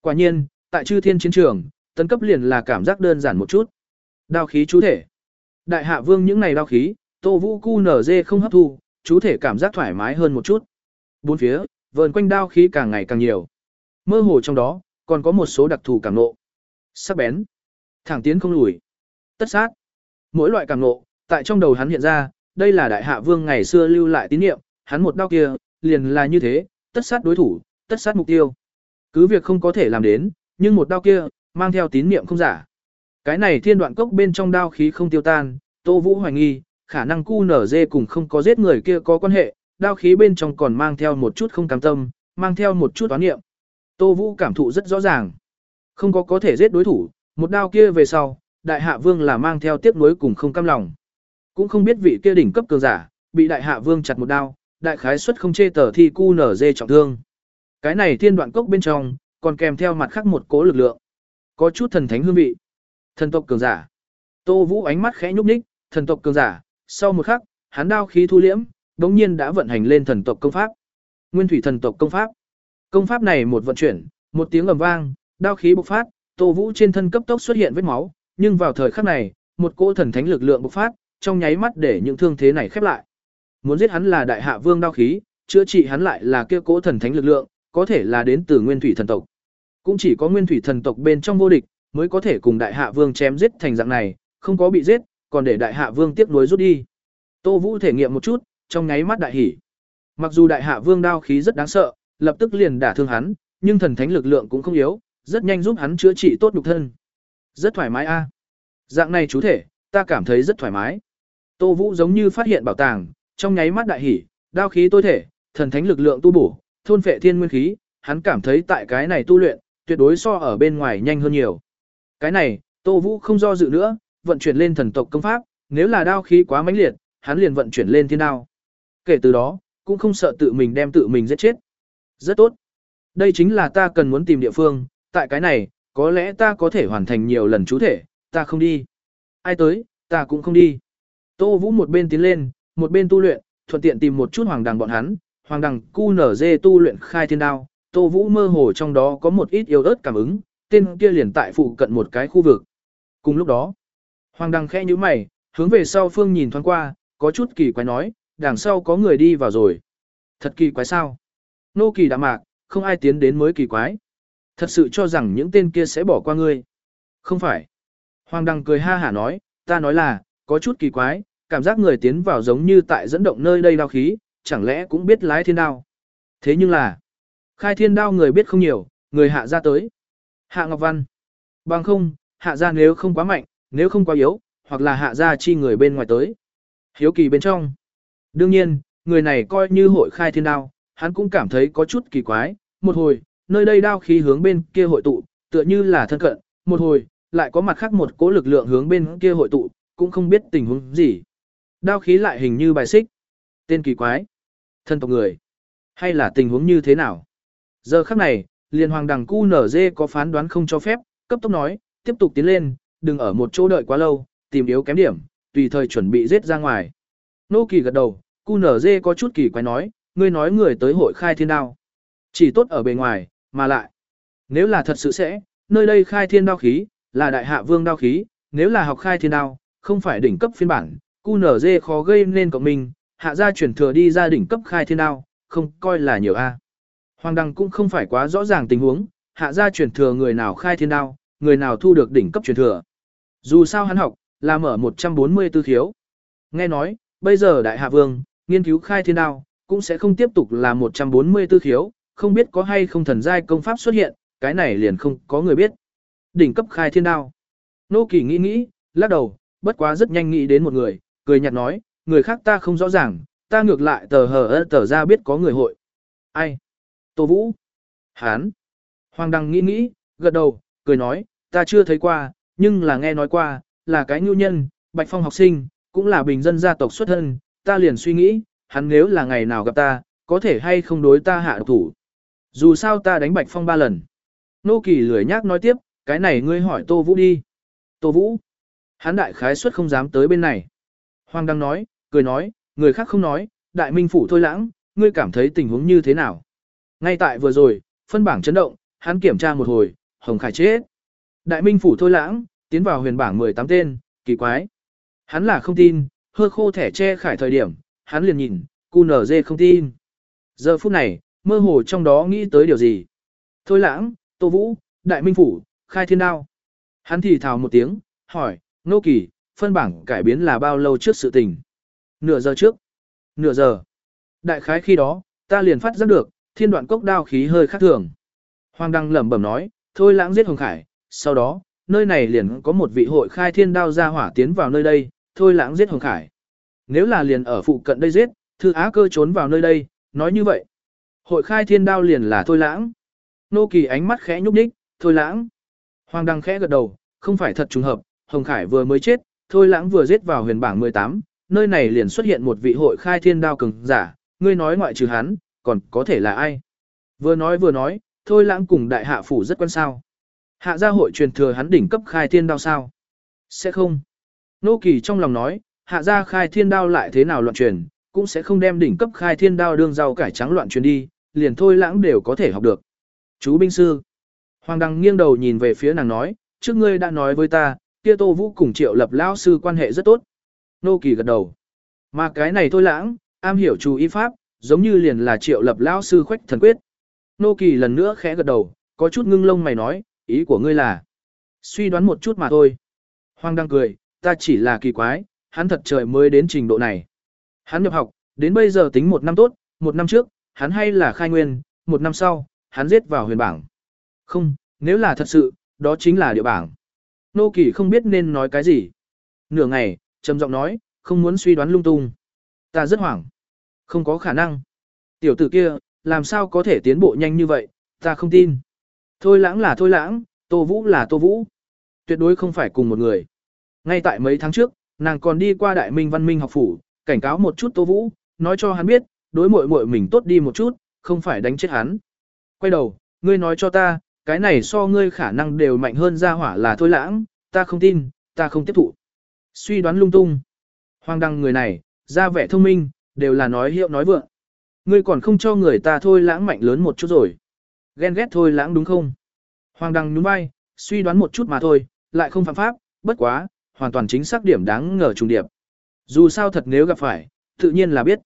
Quả nhiên, tại chư thiên chiến trường, tân cấp liền là cảm giác đơn giản một chút. Đao khí chú thể. Đại hạ vương những này đao khí, Tô Vũ cu nở dê không hấp thu, chú thể cảm giác thoải mái hơn một chút. Bốn phía, vờn quanh đao khí càng ngày càng nhiều. Mơ hồ trong đó, còn có một số đặc thù cảm nộ. Sắc bén, thẳng tiến không lùi, tất sát. Mỗi loại cảm nộ, tại trong đầu hắn hiện ra, đây là đại hạ vương ngày xưa lưu lại tín niệm, hắn một đao kia, liền là như thế, tất sát đối thủ, tất sát mục tiêu. Cứ việc không có thể làm đến, nhưng một đao kia, mang theo tín niệm không giả. Cái này thiên đoạn cốc bên trong đao khí không tiêu tan, Tô Vũ hoài nghi, khả năng cu nở dê cùng không có giết người kia có quan hệ, đao khí bên trong còn mang theo một chút không cam tâm, mang theo một chút toán niệm. Tô Vũ cảm thụ rất rõ ràng. Không có có thể giết đối thủ, một đao kia về sau, đại hạ vương là mang theo tiếc nuối cùng không cam lòng. Cũng không biết vị kia đỉnh cấp cường giả, bị đại hạ vương chặt một đao, đại khái suất không chê tờ thi cu nở dê trọng thương. Cái này thiên đoạn cốc bên trong, còn kèm theo mặt khác một cố lực lượng. Có chút thần thánh hương vị. Thần tộc cường giả. Tô Vũ ánh mắt khẽ nhúc nhích, thần tộc cường giả, sau một khắc, hắn đao khí thu liễm, đống nhiên đã vận hành lên thần tộc công pháp. Nguyên thủy thần tộc công pháp. Công pháp này một vận chuyển, một tiếng ầm vang, đao khí bộc phát, Tô Vũ trên thân cấp tốc xuất hiện vết máu, nhưng vào thời khắc này, một cỗ thần thánh lực lượng bộc phát, trong nháy mắt để những thương thế này khép lại. Muốn giết hắn là đại hạ vương đao khí, chữa trị hắn lại là kia cỗ thần thánh lực lượng, có thể là đến từ nguyên thủy thần tộc. Cũng chỉ có nguyên thủy thần tộc bên trong vô địch, mới có thể cùng đại hạ vương chém giết thành dạng này, không có bị giết, còn để đại hạ vương tiếp nối rút đi. Tô Vũ thể nghiệm một chút, trong nháy mắt đại hỉ. Mặc dù đại hạ vương đao khí rất đáng sợ, lập tức liền đả thương hắn, nhưng thần thánh lực lượng cũng không yếu, rất nhanh giúp hắn chữa trị tốt nhục thân. Rất thoải mái a. Dạng này chú thể, ta cảm thấy rất thoải mái. Tô Vũ giống như phát hiện bảo tàng, trong nháy mắt đại hỉ, đao khí tối thể, thần thánh lực lượng tu bổ, thôn phệ thiên nguyên khí, hắn cảm thấy tại cái này tu luyện, tuyệt đối so ở bên ngoài nhanh hơn nhiều. Cái này, Tô Vũ không do dự nữa, vận chuyển lên thần tộc công pháp, nếu là đao khí quá mãnh liệt, hắn liền vận chuyển lên thiên đao. Kể từ đó, cũng không sợ tự mình đem tự mình giết chết. Rất tốt. Đây chính là ta cần muốn tìm địa phương, tại cái này, có lẽ ta có thể hoàn thành nhiều lần chú thể, ta không đi. Ai tới, ta cũng không đi. Tô Vũ một bên tiến lên, một bên tu luyện, thuận tiện tìm một chút hoàng đằng bọn hắn, hoàng đằng cu nở dê tu luyện khai thiên đao. Tô Vũ mơ hồ trong đó có một ít yếu ớt cảm ứng, tên kia liền tại phụ cận một cái khu vực. Cùng lúc đó, hoàng đằng khẽ như mày, hướng về sau phương nhìn thoáng qua, có chút kỳ quái nói, đằng sau có người đi vào rồi. Thật kỳ quái sao? Nô kỳ đã mạc, không ai tiến đến mới kỳ quái. Thật sự cho rằng những tên kia sẽ bỏ qua ngươi. Không phải. Hoàng đằng cười ha hả nói, ta nói là, có chút kỳ quái, cảm giác người tiến vào giống như tại dẫn động nơi đây đao khí, chẳng lẽ cũng biết lái thiên đao. Thế nhưng là, khai thiên đao người biết không nhiều, người hạ ra tới. Hạ Ngọc Văn. Bằng không, hạ ra nếu không quá mạnh, nếu không quá yếu, hoặc là hạ ra chi người bên ngoài tới. Hiếu kỳ bên trong. Đương nhiên, người này coi như hội khai thiên đao, hắn cũng cảm thấy có chút kỳ quái. Một hồi, nơi đây đao khí hướng bên kia hội tụ, tựa như là thân cận. Một hồi, lại có mặt khác một cỗ lực lượng hướng bên kia hội tụ, cũng không biết tình huống gì. Đao khí lại hình như bài xích. Tên kỳ quái. Thân tộc người. Hay là tình huống như thế nào? Giờ khắc này, liền hoàng đằng cu nở dê có phán đoán không cho phép, cấp tốc nói, tiếp tục tiến lên, đừng ở một chỗ đợi quá lâu, tìm yếu kém điểm, tùy thời chuẩn bị giết ra ngoài. Nô kỳ gật đầu, cu nở dê có chút kỳ quái nói, ngươi nói người tới hội khai thiên đao. Chỉ tốt ở bề ngoài, mà lại. Nếu là thật sự sẽ, nơi đây khai thiên đao khí, là đại hạ vương đao khí, nếu là học khai thiên đao, không phải đỉnh cấp phiên bản, cu nở dê khó gây nên cộng mình, hạ gia chuyển thừa đi ra đỉnh cấp khai thiên đao, không coi là nhiều A. Hoàng đăng cũng không phải quá rõ ràng tình huống, hạ gia chuyển thừa người nào khai thiên đao, người nào thu được đỉnh cấp chuyển thừa. Dù sao hắn học, là mở 140 tư thiếu. Nghe nói, bây giờ đại hạ vương, nghiên cứu khai thiên đao, cũng sẽ không tiếp tục là 140 tư thiếu, không biết có hay không thần giai công pháp xuất hiện, cái này liền không có người biết. Đỉnh cấp khai thiên đao. Nô kỳ nghĩ nghĩ, lắc đầu, bất quá rất nhanh nghĩ đến một người, cười nhạt nói, người khác ta không rõ ràng, ta ngược lại tờ hờ ơ tờ ra biết có người hội. Ai? Tô Vũ. Hán. Hoàng Đăng nghĩ nghĩ, gật đầu, cười nói, ta chưa thấy qua, nhưng là nghe nói qua, là cái nhu nhân, Bạch Phong học sinh, cũng là bình dân gia tộc xuất thân, ta liền suy nghĩ, hắn nếu là ngày nào gặp ta, có thể hay không đối ta hạ độc thủ. Dù sao ta đánh Bạch Phong ba lần. Nô Kỳ lười nhác nói tiếp, cái này ngươi hỏi Tô Vũ đi. Tô Vũ. Hắn đại khái suất không dám tới bên này. Hoàng đang nói, cười nói, người khác không nói, đại minh phủ thôi lãng, ngươi cảm thấy tình huống như thế nào. Ngay tại vừa rồi, phân bảng chấn động, hắn kiểm tra một hồi, Hồng Khải chết. Đại minh phủ thôi lãng, tiến vào huyền bảng 18 tên, kỳ quái. Hắn là không tin, hơ khô thẻ che khải thời điểm, hắn liền nhìn, cu nở dê không tin. Giờ phút này, mơ hồ trong đó nghĩ tới điều gì. Thôi lãng, tô vũ, đại minh phủ, khai thiên đao. Hắn thì thào một tiếng, hỏi, nô kỳ, phân bảng cải biến là bao lâu trước sự tình. Nửa giờ trước. Nửa giờ. Đại khái khi đó, ta liền phát giác được, thiên đoạn cốc đao khí hơi khác thường. Hoàng đăng lẩm bẩm nói, thôi lãng giết Hồng Khải, sau đó, nơi này liền có một vị hội khai thiên đao ra hỏa tiến vào nơi đây, thôi lãng giết Hồng Khải. Nếu là liền ở phụ cận đây giết, thư á cơ trốn vào nơi đây, nói như vậy. Hội khai thiên đao liền là thôi lãng. Nô kỳ ánh mắt khẽ nhúc nhích, thôi lãng. Hoàng đăng khẽ gật đầu, không phải thật trùng hợp, Hồng Khải vừa mới chết, thôi lãng vừa giết vào huyền bảng 18, nơi này liền xuất hiện một vị hội khai thiên đao cường giả, ngươi nói ngoại trừ hắn, còn có thể là ai? Vừa nói vừa nói, thôi lãng cùng đại hạ phủ rất quan sao. Hạ gia hội truyền thừa hắn đỉnh cấp khai thiên đao sao? Sẽ không. Nô kỳ trong lòng nói, hạ gia khai thiên đao lại thế nào loạn truyền, cũng sẽ không đem đỉnh cấp khai thiên đao đương rau cải trắng loạn truyền đi, liền thôi lãng đều có thể học được. Chú binh sư. Hoàng đăng nghiêng đầu nhìn về phía nàng nói, trước ngươi đã nói với ta, kia tô vũ cùng triệu lập lão sư quan hệ rất tốt. Nô kỳ gật đầu. Mà cái này thôi lãng, am hiểu chú ý pháp, giống như liền là triệu lập lão sư khoách thần quyết. Nô kỳ lần nữa khẽ gật đầu, có chút ngưng lông mày nói, ý của ngươi là suy đoán một chút mà thôi. Hoàng đang cười, ta chỉ là kỳ quái, hắn thật trời mới đến trình độ này. Hắn nhập học, đến bây giờ tính một năm tốt, một năm trước, hắn hay là khai nguyên, một năm sau, hắn giết vào huyền bảng. Không, nếu là thật sự, đó chính là địa bảng. Nô kỳ không biết nên nói cái gì. Nửa ngày, trầm giọng nói, không muốn suy đoán lung tung. Ta rất hoảng. Không có khả năng. Tiểu tử kia, làm sao có thể tiến bộ nhanh như vậy, ta không tin. Thôi lãng là thôi lãng, tô vũ là tô vũ. Tuyệt đối không phải cùng một người. Ngay tại mấy tháng trước, nàng còn đi qua đại minh văn minh học phủ, cảnh cáo một chút tô vũ, nói cho hắn biết, đối mội mội mình tốt đi một chút, không phải đánh chết hắn. Quay đầu, ngươi nói cho ta, cái này so ngươi khả năng đều mạnh hơn ra hỏa là thôi lãng, ta không tin, ta không tiếp thụ. Suy đoán lung tung. Hoàng đăng người này, ra vẻ thông minh, đều là nói hiệu nói vượng. Ngươi còn không cho người ta thôi lãng mạnh lớn một chút rồi. Ghen ghét thôi lãng đúng không? Hoàng đăng nhún vai, suy đoán một chút mà thôi, lại không phạm pháp, bất quá, hoàn toàn chính xác điểm đáng ngờ trùng điệp. Dù sao thật nếu gặp phải, tự nhiên là biết.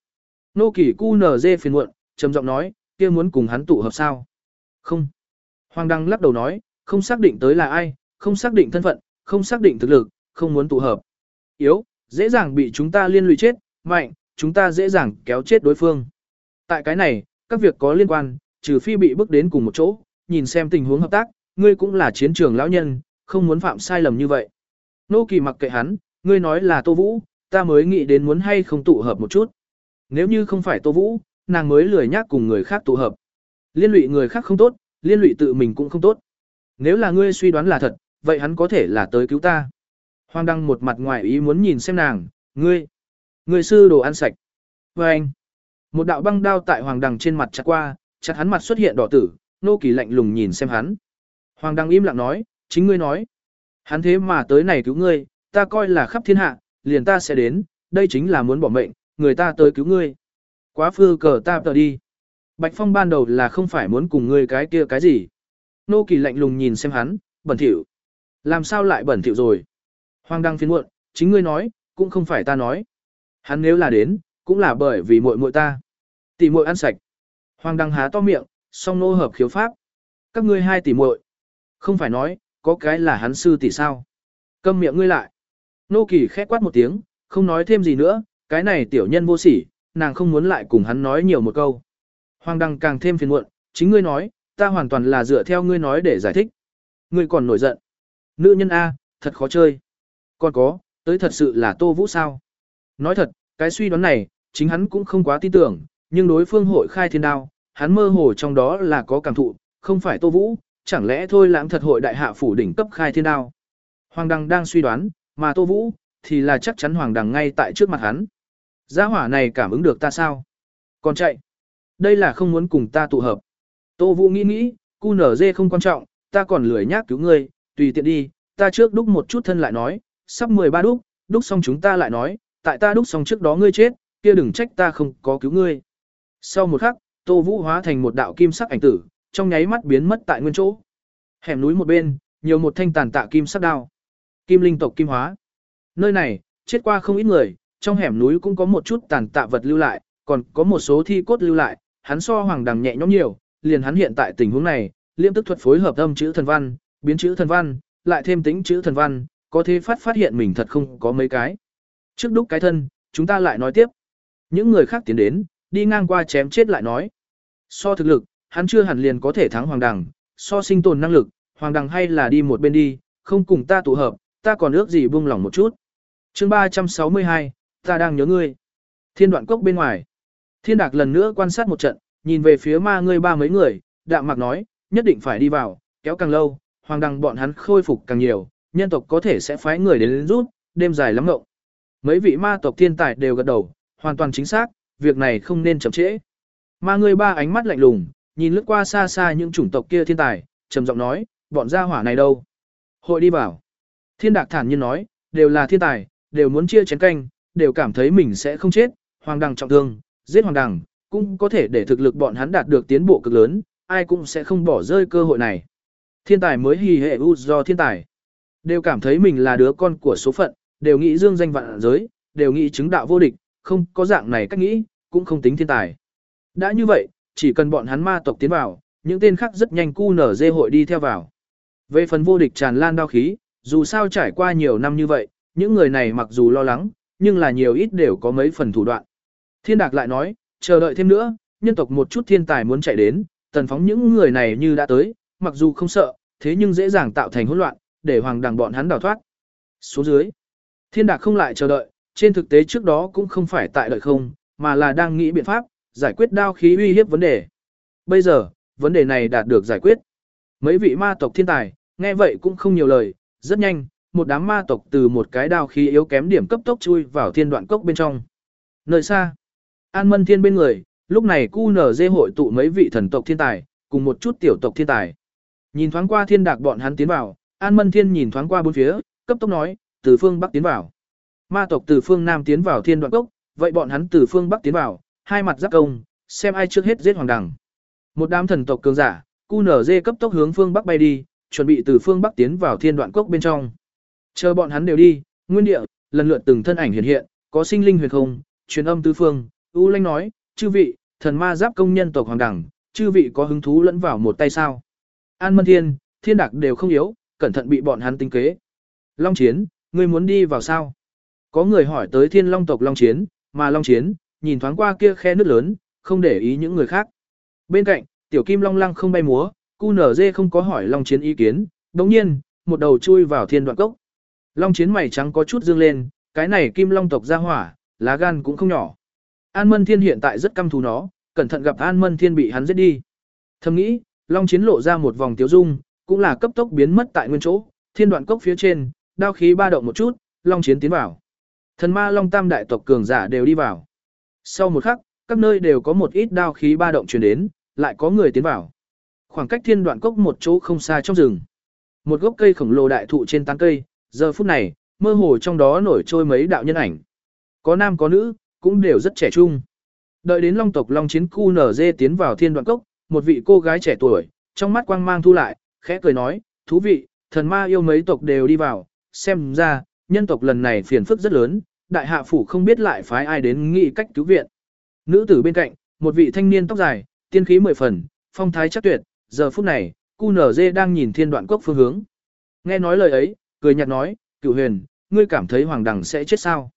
Nô kỳ cu nở dê phiền muộn, trầm giọng nói, kia muốn cùng hắn tụ hợp sao? Không. Hoàng Đăng lắc đầu nói, không xác định tới là ai, không xác định thân phận, không xác định thực lực, không muốn tụ hợp. Yếu, dễ dàng bị chúng ta liên lụy chết, mạnh, chúng ta dễ dàng kéo chết đối phương. Tại cái này, các việc có liên quan, trừ phi bị bước đến cùng một chỗ, nhìn xem tình huống hợp tác, ngươi cũng là chiến trường lão nhân, không muốn phạm sai lầm như vậy. Nô Kỳ mặc kệ hắn, ngươi nói là Tô Vũ, ta mới nghĩ đến muốn hay không tụ hợp một chút. Nếu như không phải Tô Vũ, nàng mới lười nhác cùng người khác tụ hợp. Liên lụy người khác không tốt, liên lụy tự mình cũng không tốt. Nếu là ngươi suy đoán là thật, vậy hắn có thể là tới cứu ta. Hoàng Đăng một mặt ngoài ý muốn nhìn xem nàng, ngươi, ngươi sư đồ ăn sạch. Và anh, một đạo băng đao tại Hoàng Đăng trên mặt chặt qua, chặt hắn mặt xuất hiện đỏ tử, nô kỳ lạnh lùng nhìn xem hắn. Hoàng Đăng im lặng nói, chính ngươi nói. Hắn thế mà tới này cứu ngươi, ta coi là khắp thiên hạ, liền ta sẽ đến, đây chính là muốn bỏ mệnh, người ta tới cứu ngươi. Quá phư cờ ta tờ đi. Bạch Phong ban đầu là không phải muốn cùng ngươi cái kia cái gì. Nô kỳ lạnh lùng nhìn xem hắn, bẩn thỉu. Làm sao lại bẩn thỉu rồi? Hoàng đăng phiền muộn, chính ngươi nói, cũng không phải ta nói. Hắn nếu là đến, cũng là bởi vì muội muội ta. Tỷ muội ăn sạch. Hoàng đăng há to miệng, song nô hợp khiếu pháp. Các ngươi hai tỷ muội. Không phải nói, có cái là hắn sư tỷ sao? Câm miệng ngươi lại. Nô kỳ khẽ quát một tiếng, không nói thêm gì nữa, cái này tiểu nhân vô sỉ, nàng không muốn lại cùng hắn nói nhiều một câu. Hoàng đăng càng thêm phiền muộn, chính ngươi nói, ta hoàn toàn là dựa theo ngươi nói để giải thích. Ngươi còn nổi giận. Nữ nhân A, thật khó chơi. Còn có, tới thật sự là Tô Vũ sao? Nói thật, cái suy đoán này, chính hắn cũng không quá tin tưởng, nhưng đối phương hội khai thiên đao, hắn mơ hồ trong đó là có cảm thụ, không phải Tô Vũ, chẳng lẽ thôi lãng thật hội đại hạ phủ đỉnh cấp khai thiên đao. Hoàng Đăng đang suy đoán, mà Tô Vũ, thì là chắc chắn Hoàng Đăng ngay tại trước mặt hắn. Gia hỏa này cảm ứng được ta sao? Còn chạy. Đây là không muốn cùng ta tụ hợp. Tô Vũ nghĩ nghĩ, cu nở dê không quan trọng, ta còn lười nhác cứu ngươi, tùy tiện đi, ta trước đúc một chút thân lại nói, sắp 13 đúc, đúc xong chúng ta lại nói, tại ta đúc xong trước đó ngươi chết, kia đừng trách ta không có cứu ngươi. Sau một khắc, Tô Vũ hóa thành một đạo kim sắc ảnh tử, trong nháy mắt biến mất tại nguyên chỗ. Hẻm núi một bên, nhiều một thanh tàn tạ kim sắc đao. Kim linh tộc kim hóa. Nơi này, chết qua không ít người, trong hẻm núi cũng có một chút tàn tạ vật lưu lại, còn có một số thi cốt lưu lại, hắn so hoàng đằng nhẹ nhõm nhiều, liền hắn hiện tại tình huống này, liêm tức thuật phối hợp âm chữ thần văn, biến chữ thần văn, lại thêm tính chữ thần văn, có thể phát phát hiện mình thật không có mấy cái. Trước đúc cái thân, chúng ta lại nói tiếp. Những người khác tiến đến, đi ngang qua chém chết lại nói. So thực lực, hắn chưa hẳn liền có thể thắng hoàng đằng, so sinh tồn năng lực, hoàng đằng hay là đi một bên đi, không cùng ta tụ hợp, ta còn ước gì buông lỏng một chút. chương 362, ta đang nhớ ngươi. Thiên đoạn cốc bên ngoài. Thiên đạc lần nữa quan sát một trận, nhìn về phía ma ngươi ba mấy người, đạm mạc nói, nhất định phải đi vào, kéo càng lâu, hoàng đằng bọn hắn khôi phục càng nhiều, nhân tộc có thể sẽ phái người đến, đến rút, đêm dài lắm ngộng. Mấy vị ma tộc thiên tài đều gật đầu, hoàn toàn chính xác, việc này không nên chậm trễ. Ma ngươi ba ánh mắt lạnh lùng, nhìn lướt qua xa xa những chủng tộc kia thiên tài, trầm giọng nói, bọn gia hỏa này đâu? Hội đi vào. Thiên đạc thản nhiên nói, đều là thiên tài, đều muốn chia chén canh, đều cảm thấy mình sẽ không chết, hoàng đằng trọng thương, giết hoàng đằng, cũng có thể để thực lực bọn hắn đạt được tiến bộ cực lớn, ai cũng sẽ không bỏ rơi cơ hội này. Thiên tài mới hì hệ u do thiên tài. Đều cảm thấy mình là đứa con của số phận, đều nghĩ dương danh vạn giới, đều nghĩ chứng đạo vô địch, không có dạng này cách nghĩ, cũng không tính thiên tài. Đã như vậy, chỉ cần bọn hắn ma tộc tiến vào, những tên khác rất nhanh cu nở dê hội đi theo vào. Về phần vô địch tràn lan đao khí, dù sao trải qua nhiều năm như vậy, những người này mặc dù lo lắng, nhưng là nhiều ít đều có mấy phần thủ đoạn. Thiên Đạc lại nói, chờ đợi thêm nữa, nhân tộc một chút thiên tài muốn chạy đến, tần phóng những người này như đã tới, mặc dù không sợ, thế nhưng dễ dàng tạo thành hỗn loạn, để hoàng đằng bọn hắn đào thoát. Xuống dưới, Thiên Đạc không lại chờ đợi, trên thực tế trước đó cũng không phải tại đợi không, mà là đang nghĩ biện pháp, giải quyết đao khí uy hiếp vấn đề. Bây giờ, vấn đề này đạt được giải quyết. Mấy vị ma tộc thiên tài, nghe vậy cũng không nhiều lời, rất nhanh, một đám ma tộc từ một cái đao khí yếu kém điểm cấp tốc chui vào thiên đoạn cốc bên trong. Nơi xa, An Mân Thiên bên người, lúc này QNZ nở dê hội tụ mấy vị thần tộc thiên tài, cùng một chút tiểu tộc thiên tài. Nhìn thoáng qua thiên đạc bọn hắn tiến vào, An Mân Thiên nhìn thoáng qua bốn phía, cấp tốc nói, từ phương Bắc tiến vào. Ma tộc từ phương Nam tiến vào thiên đoạn cốc, vậy bọn hắn từ phương Bắc tiến vào, hai mặt giáp công, xem ai trước hết giết hoàng đằng. Một đám thần tộc cường giả, QNZ nở dê cấp tốc hướng phương Bắc bay đi, chuẩn bị từ phương Bắc tiến vào thiên đoạn cốc bên trong. Chờ bọn hắn đều đi, nguyên địa, lần lượt từng thân ảnh hiện hiện, có sinh linh huyền không, truyền âm tứ phương, U Lanh nói, chư vị, thần ma giáp công nhân tộc hoàng đẳng, chư vị có hứng thú lẫn vào một tay sao? An Mân Thiên, Thiên Đạc đều không yếu, cẩn thận bị bọn hắn tính kế. Long Chiến, ngươi muốn đi vào sao? Có người hỏi tới Thiên Long tộc Long Chiến, mà Long Chiến, nhìn thoáng qua kia khe nước lớn, không để ý những người khác. Bên cạnh, Tiểu Kim Long Lăng không bay múa, cu nở dê không có hỏi Long Chiến ý kiến, đồng nhiên, một đầu chui vào thiên đoạn cốc. Long Chiến mày trắng có chút dương lên, cái này Kim Long tộc ra hỏa, lá gan cũng không nhỏ. An Mân Thiên hiện tại rất căm thù nó, cẩn thận gặp An Mân Thiên bị hắn giết đi. Thầm nghĩ, Long Chiến lộ ra một vòng tiếu dung, cũng là cấp tốc biến mất tại nguyên chỗ, thiên đoạn cốc phía trên, đao khí ba động một chút, Long Chiến tiến vào. Thần ma Long Tam đại tộc cường giả đều đi vào. Sau một khắc, các nơi đều có một ít đao khí ba động truyền đến, lại có người tiến vào. Khoảng cách thiên đoạn cốc một chỗ không xa trong rừng. Một gốc cây khổng lồ đại thụ trên tán cây, giờ phút này, mơ hồ trong đó nổi trôi mấy đạo nhân ảnh. Có nam có nữ, cũng đều rất trẻ trung. Đợi đến long tộc long chiến cu nở dê tiến vào thiên đoạn cốc, một vị cô gái trẻ tuổi, trong mắt quang mang thu lại, khẽ cười nói, thú vị, thần ma yêu mấy tộc đều đi vào, xem ra, nhân tộc lần này phiền phức rất lớn, đại hạ phủ không biết lại phái ai đến nghị cách cứu viện. Nữ tử bên cạnh, một vị thanh niên tóc dài, tiên khí mười phần, phong thái chắc tuyệt, giờ phút này, cu nở dê đang nhìn thiên đoạn cốc phương hướng. Nghe nói lời ấy, cười nhạt nói, cựu huyền, ngươi cảm thấy hoàng đằng sẽ chết sao?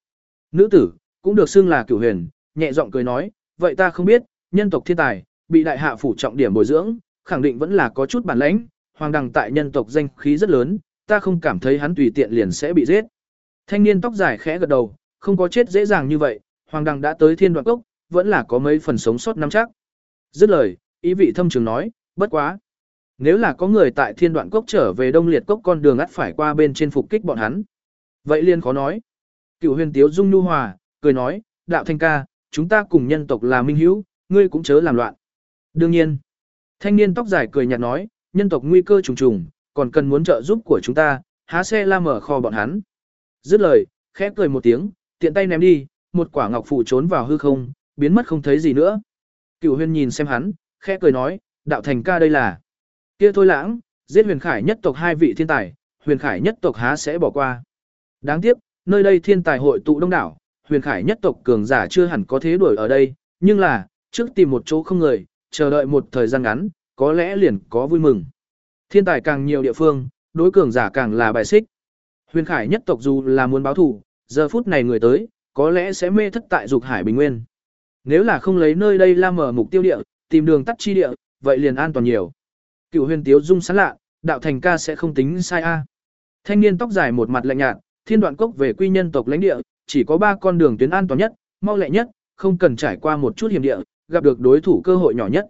Nữ tử, cũng được xưng là cửu huyền, nhẹ giọng cười nói, vậy ta không biết, nhân tộc thiên tài, bị đại hạ phủ trọng điểm bồi dưỡng, khẳng định vẫn là có chút bản lãnh, hoàng đằng tại nhân tộc danh khí rất lớn, ta không cảm thấy hắn tùy tiện liền sẽ bị giết. Thanh niên tóc dài khẽ gật đầu, không có chết dễ dàng như vậy, hoàng đằng đã tới thiên đoạn cốc, vẫn là có mấy phần sống sót nắm chắc. Dứt lời, ý vị thâm trường nói, bất quá. Nếu là có người tại thiên đoạn cốc trở về đông liệt cốc con đường ắt phải qua bên trên phục kích bọn hắn. Vậy liên khó nói. Cựu huyền tiếu dung nu hòa, cười nói, đạo thanh ca, chúng ta cùng nhân tộc là minh hữu, ngươi cũng chớ làm loạn. Đương nhiên, thanh niên tóc dài cười nhạt nói, nhân tộc nguy cơ trùng trùng, còn cần muốn trợ giúp của chúng ta, há xe la mở kho bọn hắn. Dứt lời, khẽ cười một tiếng, tiện tay ném đi, một quả ngọc phụ trốn vào hư không, biến mất không thấy gì nữa. Cửu huyền nhìn xem hắn, khẽ cười nói, đạo thành ca đây là. Kia thôi lãng, giết huyền khải nhất tộc hai vị thiên tài, huyền khải nhất tộc há sẽ bỏ qua. Đáng tiếc, nơi đây thiên tài hội tụ đông đảo, huyền khải nhất tộc cường giả chưa hẳn có thế đuổi ở đây, nhưng là, trước tìm một chỗ không người, chờ đợi một thời gian ngắn, có lẽ liền có vui mừng. Thiên tài càng nhiều địa phương, đối cường giả càng là bài xích. Huyền khải nhất tộc dù là muốn báo thù, giờ phút này người tới, có lẽ sẽ mê thất tại dục hải bình nguyên. Nếu là không lấy nơi đây la mở mục tiêu địa, tìm đường tắt chi địa, vậy liền an toàn nhiều. Cựu huyền tiếu dung sán lạ, đạo thành ca sẽ không tính sai a. Thanh niên tóc dài một mặt lạnh nhạt, thiên đoạn cốc về quy nhân tộc lãnh địa, chỉ có ba con đường tuyến an toàn nhất, mau lẹ nhất, không cần trải qua một chút hiểm địa, gặp được đối thủ cơ hội nhỏ nhất.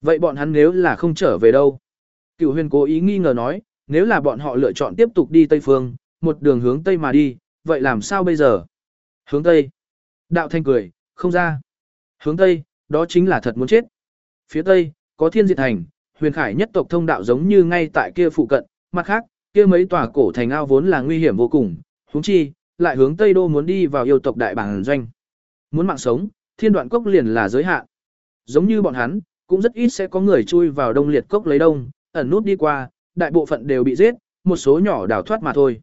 Vậy bọn hắn nếu là không trở về đâu? Cựu huyền cố ý nghi ngờ nói, nếu là bọn họ lựa chọn tiếp tục đi Tây Phương, một đường hướng Tây mà đi, vậy làm sao bây giờ? Hướng Tây. Đạo thanh cười, không ra. Hướng Tây, đó chính là thật muốn chết. Phía Tây, có thiên diệt thành, huyền khải nhất tộc thông đạo giống như ngay tại kia phụ cận, mặt khác, kia mấy tòa cổ thành ao vốn là nguy hiểm vô cùng, huống chi, lại hướng Tây Đô muốn đi vào yêu tộc đại bản doanh. Muốn mạng sống, thiên đoạn cốc liền là giới hạn. Giống như bọn hắn, cũng rất ít sẽ có người chui vào đông liệt cốc lấy đông, ẩn nút đi qua, đại bộ phận đều bị giết, một số nhỏ đào thoát mà thôi.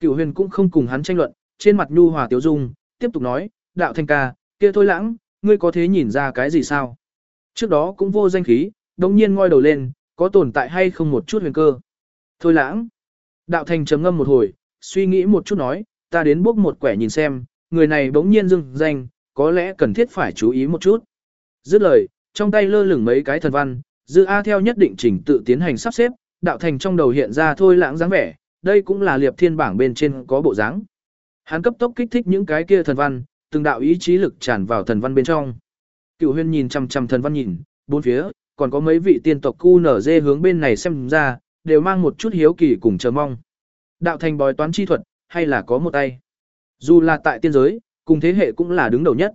Cửu huyền cũng không cùng hắn tranh luận, trên mặt nhu hòa tiếu dung, tiếp tục nói, đạo thanh ca, kia thôi lãng, ngươi có thế nhìn ra cái gì sao? Trước đó cũng vô danh khí, đồng nhiên ngoi đầu lên, có tồn tại hay không một chút huyền cơ. Thôi lãng. Đạo thành trầm ngâm một hồi, suy nghĩ một chút nói, ta đến bốc một quẻ nhìn xem, người này bỗng nhiên dưng danh, có lẽ cần thiết phải chú ý một chút. Dứt lời, trong tay lơ lửng mấy cái thần văn, dư A theo nhất định trình tự tiến hành sắp xếp, đạo thành trong đầu hiện ra thôi lãng dáng vẻ, đây cũng là liệp thiên bảng bên trên có bộ dáng. Hắn cấp tốc kích thích những cái kia thần văn, từng đạo ý chí lực tràn vào thần văn bên trong. Cửu Huyên nhìn chằm chằm thần văn nhìn, bốn phía, còn có mấy vị tiên tộc cu nở dê hướng bên này xem ra, đều mang một chút hiếu kỳ cùng chờ mong. Đạo thành bói toán chi thuật, hay là có một tay. Dù là tại tiên giới, cùng thế hệ cũng là đứng đầu nhất.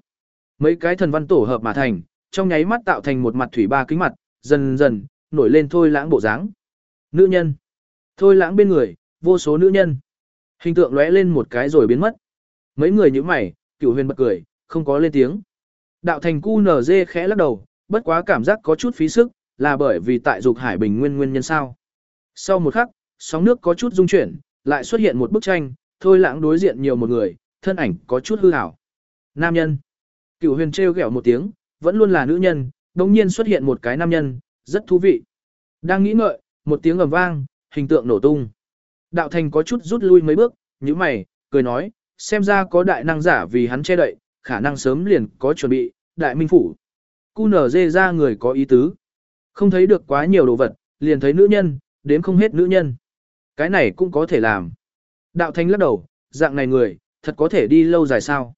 Mấy cái thần văn tổ hợp mà thành, trong nháy mắt tạo thành một mặt thủy ba kính mặt, dần dần, nổi lên thôi lãng bộ dáng. Nữ nhân. Thôi lãng bên người, vô số nữ nhân. Hình tượng lóe lên một cái rồi biến mất. Mấy người như mày, cửu huyền bật cười, không có lên tiếng. Đạo thành cu nở dê khẽ lắc đầu, bất quá cảm giác có chút phí sức, là bởi vì tại dục hải bình nguyên nguyên nhân sao. Sau một khắc, sóng nước có chút rung chuyển, lại xuất hiện một bức tranh, thôi lãng đối diện nhiều một người, thân ảnh có chút hư ảo. Nam nhân. Cửu huyền treo gẹo một tiếng, vẫn luôn là nữ nhân, đồng nhiên xuất hiện một cái nam nhân, rất thú vị. Đang nghĩ ngợi, Một tiếng ầm vang, hình tượng nổ tung. Đạo thành có chút rút lui mấy bước, như mày, cười nói, xem ra có đại năng giả vì hắn che đậy, khả năng sớm liền có chuẩn bị, đại minh phủ. Cu nở dê ra người có ý tứ. Không thấy được quá nhiều đồ vật, liền thấy nữ nhân, đến không hết nữ nhân. Cái này cũng có thể làm. Đạo thanh lắc đầu, dạng này người, thật có thể đi lâu dài sao.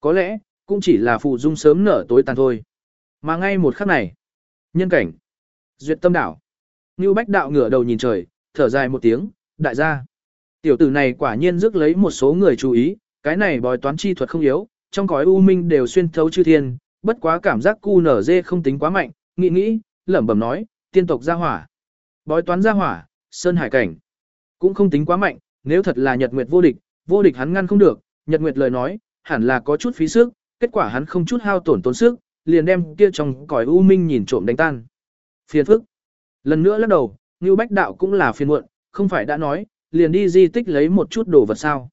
Có lẽ, cũng chỉ là phụ dung sớm nở tối tàn thôi. Mà ngay một khắc này, nhân cảnh, duyệt tâm đảo. Như bách đạo ngửa đầu nhìn trời, thở dài một tiếng, đại gia. Tiểu tử này quả nhiên rước lấy một số người chú ý, cái này bói toán chi thuật không yếu, trong cõi u minh đều xuyên thấu chư thiên, bất quá cảm giác cu nở dê không tính quá mạnh, nghĩ nghĩ, lẩm bẩm nói, tiên tộc gia hỏa. Bói toán gia hỏa, sơn hải cảnh. Cũng không tính quá mạnh, nếu thật là nhật nguyệt vô địch, vô địch hắn ngăn không được, nhật nguyệt lời nói, hẳn là có chút phí sức, kết quả hắn không chút hao tổn tốn sức, liền đem kia trong cõi u minh nhìn trộm đánh tan. Phiền phức. Lần nữa lắc đầu, Ngưu Bách Đạo cũng là phiền muộn, không phải đã nói, liền đi di tích lấy một chút đồ vật sao.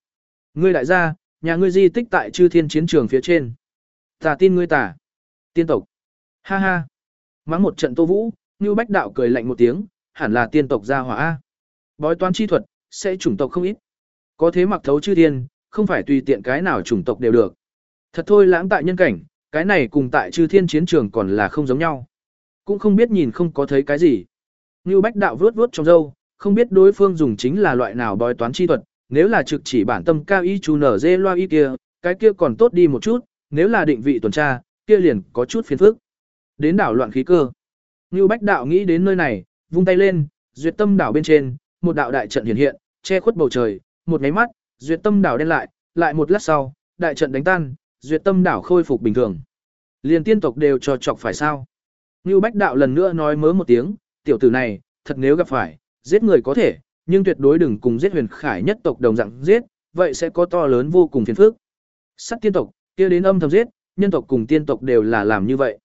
Ngươi đại gia, nhà ngươi di tích tại chư thiên chiến trường phía trên. Ta tin ngươi tả. Tiên tộc. Ha ha. Mắng một trận tô vũ, Ngưu Bách Đạo cười lạnh một tiếng, hẳn là tiên tộc gia hỏa A. Bói toán chi thuật, sẽ chủng tộc không ít. Có thế mặc thấu chư thiên, không phải tùy tiện cái nào chủng tộc đều được. Thật thôi lãng tại nhân cảnh, cái này cùng tại chư thiên chiến trường còn là không giống nhau. Cũng không biết nhìn không có thấy cái gì. Như Bách Đạo vướt vướt trong râu, không biết đối phương dùng chính là loại nào bói toán chi thuật, nếu là trực chỉ bản tâm cao y chú nở dê loa y kia, cái kia còn tốt đi một chút, nếu là định vị tuần tra, kia liền có chút phiền phức. Đến đảo loạn khí cơ. Như Bách Đạo nghĩ đến nơi này, vung tay lên, duyệt tâm đảo bên trên, một đạo đại trận hiện hiện, che khuất bầu trời, một nháy mắt, duyệt tâm đảo đen lại, lại một lát sau, đại trận đánh tan, duyệt tâm đảo khôi phục bình thường. Liền tiên tộc đều cho chọc phải sao. Nưu Bách Đạo lần nữa nói mớ một tiếng, tiểu tử này, thật nếu gặp phải, giết người có thể, nhưng tuyệt đối đừng cùng giết huyền khải nhất tộc đồng dạng giết, vậy sẽ có to lớn vô cùng phiền phức. Sát tiên tộc, kia đến âm thầm giết, nhân tộc cùng tiên tộc đều là làm như vậy.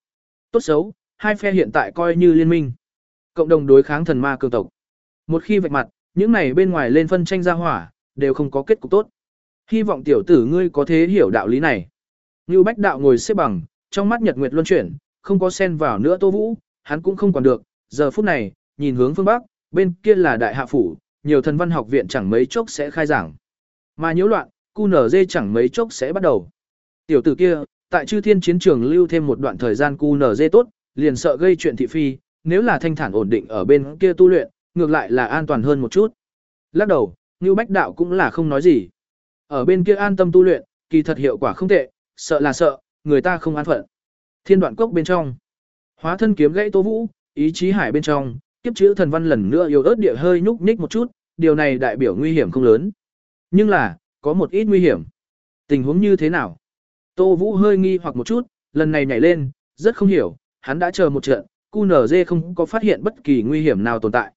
Tốt xấu, hai phe hiện tại coi như liên minh. Cộng đồng đối kháng thần ma cường tộc. Một khi vạch mặt, những này bên ngoài lên phân tranh ra hỏa, đều không có kết cục tốt. Hy vọng tiểu tử ngươi có thế hiểu đạo lý này. Ngưu Bách Đạo ngồi xếp bằng, trong mắt nhật nguyệt luân chuyển, không có xen vào nữa Tô Vũ, hắn cũng không còn được, giờ phút này, nhìn hướng phương Bắc, bên kia là đại hạ phủ, nhiều thần văn học viện chẳng mấy chốc sẽ khai giảng. Mà nhiễu loạn, cu nở dê chẳng mấy chốc sẽ bắt đầu. Tiểu tử kia, tại chư thiên chiến trường lưu thêm một đoạn thời gian cu nở dê tốt, liền sợ gây chuyện thị phi, nếu là thanh thản ổn định ở bên kia tu luyện, ngược lại là an toàn hơn một chút. Lắc đầu, Ngưu Bách Đạo cũng là không nói gì. Ở bên kia an tâm tu luyện, kỳ thật hiệu quả không tệ, sợ là sợ, người ta không an phận. Thiên đoạn cốc bên trong, hóa thân kiếm gãy Tô Vũ, ý chí hải bên trong, kiếp chữ thần văn lần nữa yếu ớt địa hơi nhúc nhích một chút, điều này đại biểu nguy hiểm không lớn. Nhưng là, có một ít nguy hiểm. Tình huống như thế nào? Tô Vũ hơi nghi hoặc một chút, lần này nhảy lên, rất không hiểu, hắn đã chờ một trận, QNZ không có phát hiện bất kỳ nguy hiểm nào tồn tại.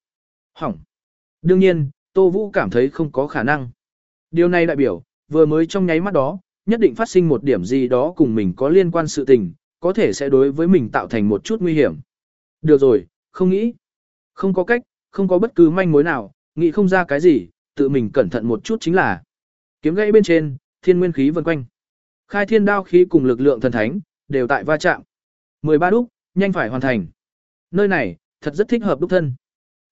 Hỏng. Đương nhiên, Tô Vũ cảm thấy không có khả năng. Điều này đại biểu, vừa mới trong nháy mắt đó, nhất định phát sinh một điểm gì đó cùng mình có liên quan sự tình, có thể sẽ đối với mình tạo thành một chút nguy hiểm. Được rồi, không nghĩ. Không có cách, không có bất cứ manh mối nào, nghĩ không ra cái gì, tự mình cẩn thận một chút chính là. Kiếm gãy bên trên, thiên nguyên khí vần quanh. Khai thiên đao khí cùng lực lượng thần thánh, đều tại va chạm. 13 đúc, nhanh phải hoàn thành. Nơi này, thật rất thích hợp đúc thân.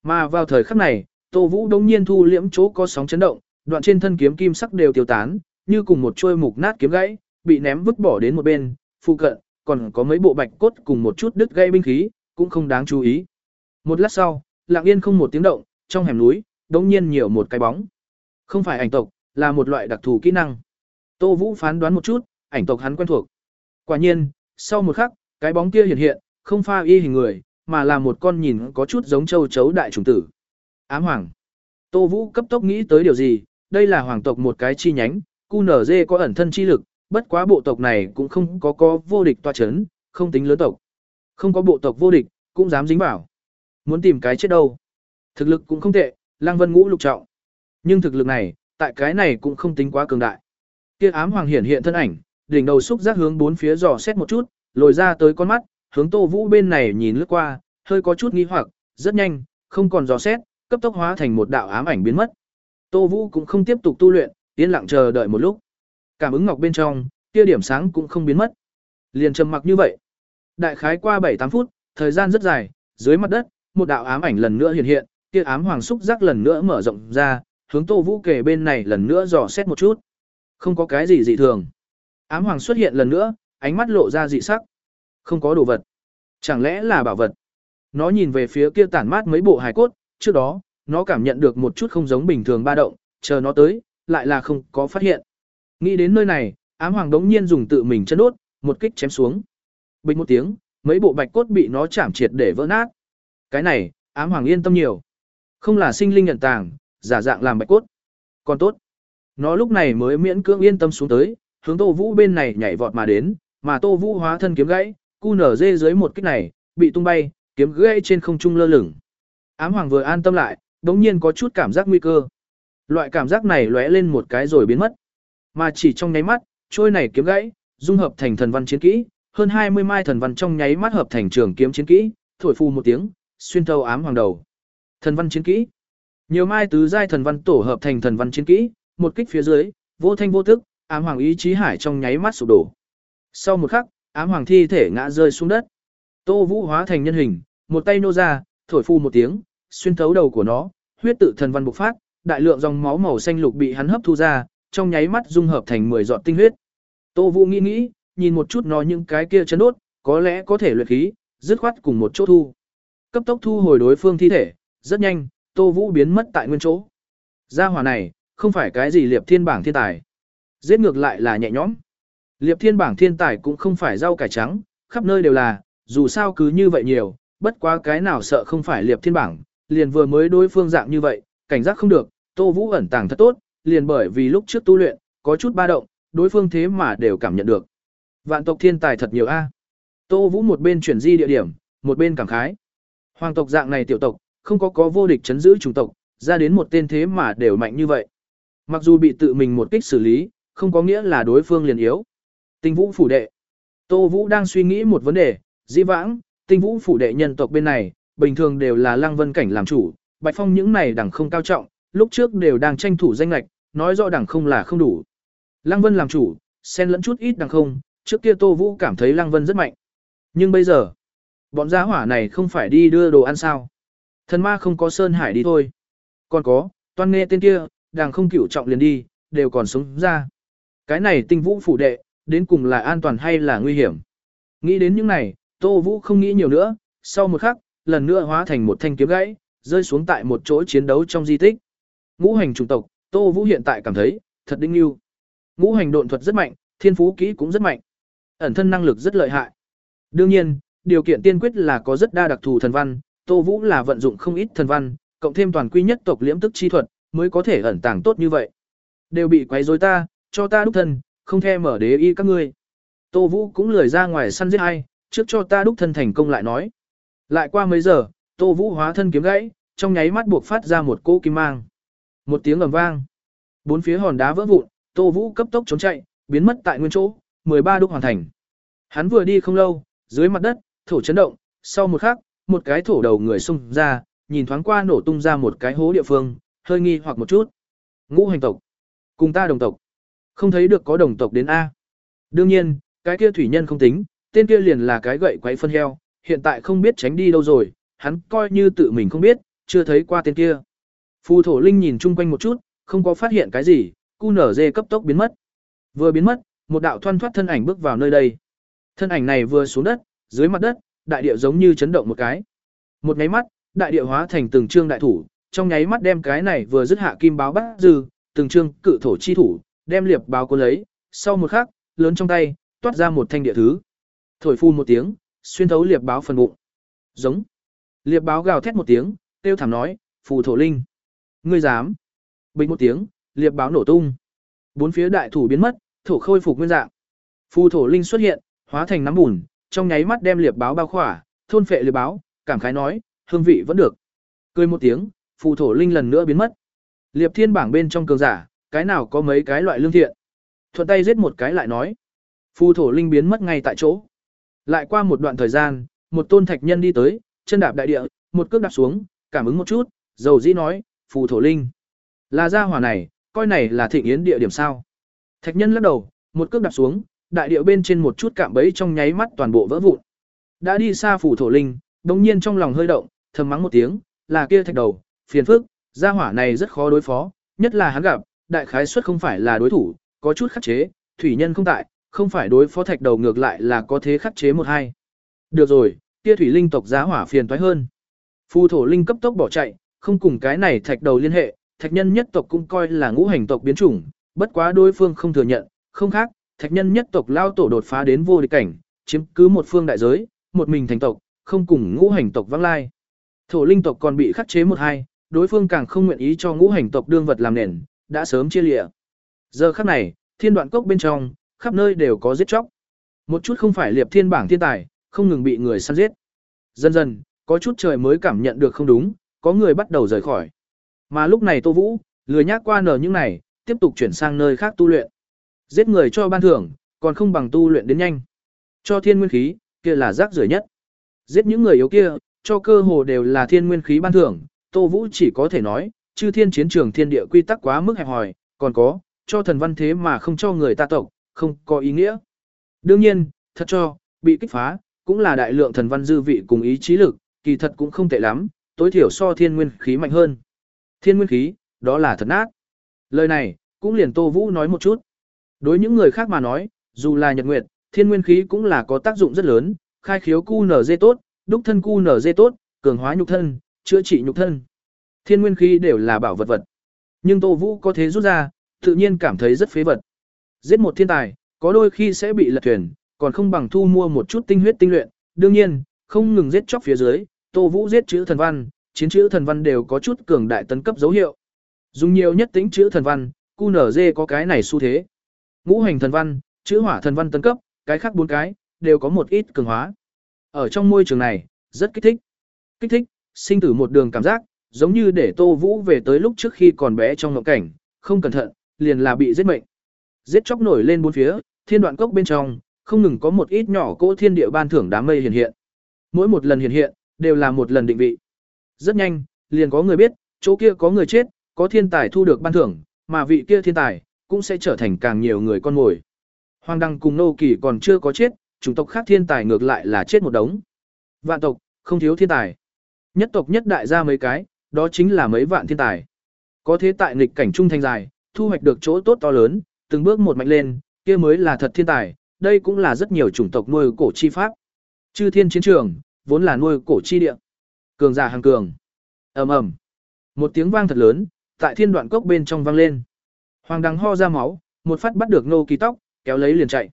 Mà vào thời khắc này, Tô Vũ đống nhiên thu liễm chỗ có sóng chấn động, đoạn trên thân kiếm kim sắc đều tiêu tán, như cùng một chuôi mục nát kiếm gãy, bị ném vứt bỏ đến một bên, phụ cận, còn có mấy bộ bạch cốt cùng một chút đứt gây binh khí, cũng không đáng chú ý. Một lát sau, lặng yên không một tiếng động, trong hẻm núi, đống nhiên nhiều một cái bóng. Không phải ảnh tộc, là một loại đặc thù kỹ năng. Tô Vũ phán đoán một chút, ảnh tộc hắn quen thuộc. Quả nhiên, sau một khắc, cái bóng kia hiện hiện, không pha y hình người, mà là một con nhìn có chút giống châu chấu đại trùng tử. Ám hoàng. Tô Vũ cấp tốc nghĩ tới điều gì, đây là hoàng tộc một cái chi nhánh, QNZ có ẩn thân chi lực, bất quá bộ tộc này cũng không có có vô địch toa chấn, không tính lớn tộc. Không có bộ tộc vô địch, cũng dám dính vào. Muốn tìm cái chết đâu. Thực lực cũng không tệ, Lăng Vân Ngũ lục trọng. Nhưng thực lực này, tại cái này cũng không tính quá cường đại. Kia ám hoàng hiển hiện thân ảnh, đỉnh đầu xúc giác hướng bốn phía dò xét một chút, lồi ra tới con mắt, hướng Tô Vũ bên này nhìn lướt qua, hơi có chút nghi hoặc, rất nhanh, không còn dò xét, cấp tốc hóa thành một đạo ám ảnh biến mất. Tô Vũ cũng không tiếp tục tu luyện, yên lặng chờ đợi một lúc. Cảm ứng ngọc bên trong, tia điểm sáng cũng không biến mất. Liền trầm mặc như vậy. Đại khái qua 7-8 phút, thời gian rất dài, dưới mặt đất, một đạo ám ảnh lần nữa hiện hiện, tia ám hoàng xúc giác lần nữa mở rộng ra, hướng Tô Vũ kề bên này lần nữa dò xét một chút. Không có cái gì dị thường. Ám hoàng xuất hiện lần nữa, ánh mắt lộ ra dị sắc. Không có đồ vật. Chẳng lẽ là bảo vật? Nó nhìn về phía kia tản mát mấy bộ hài cốt, trước đó, nó cảm nhận được một chút không giống bình thường ba động, chờ nó tới, lại là không có phát hiện. Nghĩ đến nơi này, ám hoàng đống nhiên dùng tự mình chân đốt, một kích chém xuống. Bình một tiếng, mấy bộ bạch cốt bị nó chạm triệt để vỡ nát. Cái này, ám hoàng yên tâm nhiều. Không là sinh linh nhận tàng, giả dạng làm bạch cốt. Còn tốt. Nó lúc này mới miễn cưỡng yên tâm xuống tới, hướng Tô Vũ bên này nhảy vọt mà đến, mà Tô Vũ hóa thân kiếm gãy, cu nở dê dưới một kích này, bị tung bay, kiếm gãy trên không trung lơ lửng. Ám hoàng vừa an tâm lại, đống nhiên có chút cảm giác nguy cơ. Loại cảm giác này lóe lên một cái rồi biến mất. Mà chỉ trong nháy mắt, trôi này kiếm gãy, dung hợp thành thần văn chiến kỹ, hơn 20 mai thần văn trong nháy mắt hợp thành trường kiếm chiến kỹ, thổi phù một tiếng, xuyên thấu ám hoàng đầu. Thần văn chiến kỹ. Nhiều mai tứ giai thần văn tổ hợp thành thần văn chiến kỹ, một kích phía dưới, vô thanh vô tức, ám hoàng ý chí hải trong nháy mắt sụp đổ. Sau một khắc, ám hoàng thi thể ngã rơi xuống đất. Tô Vũ hóa thành nhân hình, một tay nô ra, thổi phu một tiếng, xuyên thấu đầu của nó, huyết tự thần văn bộc phát, đại lượng dòng máu màu xanh lục bị hắn hấp thu ra, trong nháy mắt dung hợp thành 10 giọt tinh huyết. Tô Vũ nghĩ nghĩ, nhìn một chút nó những cái kia chấn đốt, có lẽ có thể luyện khí, dứt khoát cùng một chỗ thu. Cấp tốc thu hồi đối phương thi thể, rất nhanh, Tô Vũ biến mất tại nguyên chỗ. Gia hỏa này, không phải cái gì liệp thiên bảng thiên tài. Giết ngược lại là nhẹ nhõm. Liệp thiên bảng thiên tài cũng không phải rau cải trắng, khắp nơi đều là, dù sao cứ như vậy nhiều, bất quá cái nào sợ không phải liệp thiên bảng, liền vừa mới đối phương dạng như vậy, cảnh giác không được, Tô Vũ ẩn tàng thật tốt, liền bởi vì lúc trước tu luyện, có chút ba động, đối phương thế mà đều cảm nhận được. Vạn tộc thiên tài thật nhiều a. Tô Vũ một bên chuyển di địa điểm, một bên cảm khái. Hoàng tộc dạng này tiểu tộc, không có có vô địch chấn giữ chủng tộc, ra đến một tên thế mà đều mạnh như vậy. Mặc dù bị tự mình một kích xử lý, không có nghĩa là đối phương liền yếu. Tinh Vũ phủ đệ. Tô Vũ đang suy nghĩ một vấn đề, dĩ vãng, Tinh Vũ phủ đệ nhân tộc bên này, bình thường đều là Lăng Vân cảnh làm chủ, Bạch Phong những này đẳng không cao trọng, lúc trước đều đang tranh thủ danh lệch, nói rõ đẳng không là không đủ. Lăng Vân làm chủ, xen lẫn chút ít đẳng không, trước kia Tô Vũ cảm thấy Lăng Vân rất mạnh. Nhưng bây giờ, bọn giá hỏa này không phải đi đưa đồ ăn sao. Thần ma không có Sơn Hải đi thôi. Còn có, toan nghe tên kia, đàng không cửu trọng liền đi, đều còn sống ra. Cái này tinh vũ phủ đệ, đến cùng là an toàn hay là nguy hiểm. Nghĩ đến những này, Tô Vũ không nghĩ nhiều nữa, sau một khắc, lần nữa hóa thành một thanh kiếm gãy, rơi xuống tại một chỗ chiến đấu trong di tích. Ngũ hành trùng tộc, Tô Vũ hiện tại cảm thấy, thật đinh yêu. Ngũ hành độn thuật rất mạnh, thiên phú kỹ cũng rất mạnh. Ẩn thân năng lực rất lợi hại. Đương nhiên, điều kiện tiên quyết là có rất đa đặc thù thần văn, Tô Vũ là vận dụng không ít thần văn, cộng thêm toàn quy nhất tộc liễm tức chi thuật, mới có thể ẩn tàng tốt như vậy. Đều bị quấy rối ta, cho ta đúc thân, không thèm mở đế y các ngươi. Tô Vũ cũng lười ra ngoài săn giết ai, trước cho ta đúc thân thành công lại nói. Lại qua mấy giờ, Tô Vũ hóa thân kiếm gãy, trong nháy mắt buộc phát ra một cỗ kim mang. Một tiếng ầm vang. Bốn phía hòn đá vỡ vụn, Tô Vũ cấp tốc trốn chạy, biến mất tại nguyên chỗ, 13 đúc hoàn thành. Hắn vừa đi không lâu, dưới mặt đất, thổ chấn động, sau một khắc, một cái thổ đầu người xung ra, nhìn thoáng qua nổ tung ra một cái hố địa phương, hơi nghi hoặc một chút. Ngũ hành tộc, cùng ta đồng tộc. Không thấy được có đồng tộc đến A. Đương nhiên, cái kia thủy nhân không tính, tên kia liền là cái gậy quấy phân heo, hiện tại không biết tránh đi đâu rồi, hắn coi như tự mình không biết, chưa thấy qua tên kia. Phù thổ linh nhìn chung quanh một chút, không có phát hiện cái gì, cu nở dê cấp tốc biến mất. Vừa biến mất, một đạo thoăn thoát thân ảnh bước vào nơi đây. Thân ảnh này vừa xuống đất, dưới mặt đất, đại địa giống như chấn động một cái. Một nháy mắt, đại địa hóa thành từng trương đại thủ, trong nháy mắt đem cái này vừa dứt hạ kim báo bắt dư, từng trương cự thổ chi thủ, đem liệp báo cố lấy, sau một khắc, lớn trong tay, toát ra một thanh địa thứ. Thổi phun một tiếng, xuyên thấu liệp báo phần bụng. Giống. Liệp báo gào thét một tiếng, tiêu thảm nói, phù thổ linh. Ngươi dám. Bình một tiếng, liệp báo nổ tung. Bốn phía đại thủ biến mất, thổ khôi phục nguyên dạng. Phù thổ linh xuất hiện, hóa thành nắm bùn, trong nháy mắt đem liệp báo bao khỏa, thôn phệ liệp báo, cảm khái nói, hương vị vẫn được. Cười một tiếng, phù thổ linh lần nữa biến mất. Liệp thiên bảng bên trong cường giả, cái nào có mấy cái loại lương thiện. Thuận tay giết một cái lại nói. Phù thổ linh biến mất ngay tại chỗ. Lại qua một đoạn thời gian, một tôn thạch nhân đi tới, chân đạp đại địa, một cước đạp xuống, cảm ứng một chút, dầu dĩ nói, phù thổ linh. Là gia hỏa này, coi này là thịnh yến địa điểm sao. Thạch nhân lắc đầu, một cước đạp xuống, đại địa bên trên một chút cạm bẫy trong nháy mắt toàn bộ vỡ vụn. Đã đi xa phù thổ linh, đồng nhiên trong lòng hơi động, thầm mắng một tiếng, là kia thạch đầu, phiền phức, gia hỏa này rất khó đối phó, nhất là hắn gặp, đại khái suất không phải là đối thủ, có chút khắc chế, thủy nhân không tại, không phải đối phó thạch đầu ngược lại là có thế khắc chế một hai. Được rồi, kia thủy linh tộc giá hỏa phiền toái hơn. Phù thổ linh cấp tốc bỏ chạy, không cùng cái này thạch đầu liên hệ, thạch nhân nhất tộc cũng coi là ngũ hành tộc biến chủng, bất quá đối phương không thừa nhận, không khác, thạch nhân nhất tộc lao tổ đột phá đến vô địch cảnh, chiếm cứ một phương đại giới, một mình thành tộc, không cùng ngũ hành tộc vắng lai. Thổ linh tộc còn bị khắc chế một hai, đối phương càng không nguyện ý cho ngũ hành tộc đương vật làm nền, đã sớm chia lịa. Giờ khắc này, thiên đoạn cốc bên trong, khắp nơi đều có giết chóc. Một chút không phải liệp thiên bảng thiên tài, không ngừng bị người săn giết. Dần dần, có chút trời mới cảm nhận được không đúng, có người bắt đầu rời khỏi. Mà lúc này Tô Vũ, lười nhác qua nở những này, tiếp tục chuyển sang nơi khác tu luyện. Giết người cho ban thưởng, còn không bằng tu luyện đến nhanh. Cho thiên nguyên khí, kia là rác rưởi nhất. Giết những người yếu kia, cho cơ hồ đều là thiên nguyên khí ban thưởng, Tô Vũ chỉ có thể nói, chư thiên chiến trường thiên địa quy tắc quá mức hẹp hòi, còn có, cho thần văn thế mà không cho người ta tộc, không có ý nghĩa. Đương nhiên, thật cho, bị kích phá, cũng là đại lượng thần văn dư vị cùng ý chí lực, kỳ thật cũng không tệ lắm, tối thiểu so thiên nguyên khí mạnh hơn. Thiên nguyên khí, đó là thật nát. Lời này, cũng liền Tô Vũ nói một chút. Đối những người khác mà nói, dù là nhật nguyệt, thiên nguyên khí cũng là có tác dụng rất lớn, khai khiếu cu nở dê tốt, đúc thân cu nở dê tốt, cường hóa nhục thân, chữa trị nhục thân. Thiên nguyên khí đều là bảo vật vật. Nhưng Tô Vũ có thế rút ra, tự nhiên cảm thấy rất phế vật. Giết một thiên tài, có đôi khi sẽ bị lật thuyền, còn không bằng thu mua một chút tinh huyết tinh luyện. Đương nhiên, không ngừng giết chóc phía dưới, Tô Vũ giết chữ thần văn, chiến chữ thần văn đều có chút cường đại tấn cấp dấu hiệu. Dùng nhiều nhất tính chữ thần văn, QNZ có cái này xu thế. Ngũ hành thần văn, chữ hỏa thần văn tấn cấp, cái khác bốn cái, đều có một ít cường hóa. Ở trong môi trường này, rất kích thích. Kích thích, sinh tử một đường cảm giác, giống như để Tô Vũ về tới lúc trước khi còn bé trong ngộng cảnh, không cẩn thận, liền là bị giết mệnh. Giết chóc nổi lên bốn phía, thiên đoạn cốc bên trong, không ngừng có một ít nhỏ cỗ thiên địa ban thưởng đám mây hiện hiện. Mỗi một lần hiện hiện, đều là một lần định vị. Rất nhanh, liền có người biết, chỗ kia có người chết, có thiên tài thu được ban thưởng, mà vị kia thiên tài, cũng sẽ trở thành càng nhiều người con mồi. Hoàng Đăng cùng Nô Kỳ còn chưa có chết, chủng tộc khác thiên tài ngược lại là chết một đống. Vạn tộc, không thiếu thiên tài. Nhất tộc nhất đại gia mấy cái, đó chính là mấy vạn thiên tài. Có thế tại nghịch cảnh trung thành dài, thu hoạch được chỗ tốt to lớn, từng bước một mạnh lên, kia mới là thật thiên tài, đây cũng là rất nhiều chủng tộc nuôi cổ chi pháp. Chư thiên chiến trường, vốn là nuôi cổ chi địa. Cường giả hàng cường. ầm ầm, Một tiếng vang thật lớn, tại thiên đoạn cốc bên trong vang lên. Hoàng đằng ho ra máu, một phát bắt được nô kỳ tóc, kéo lấy liền chạy.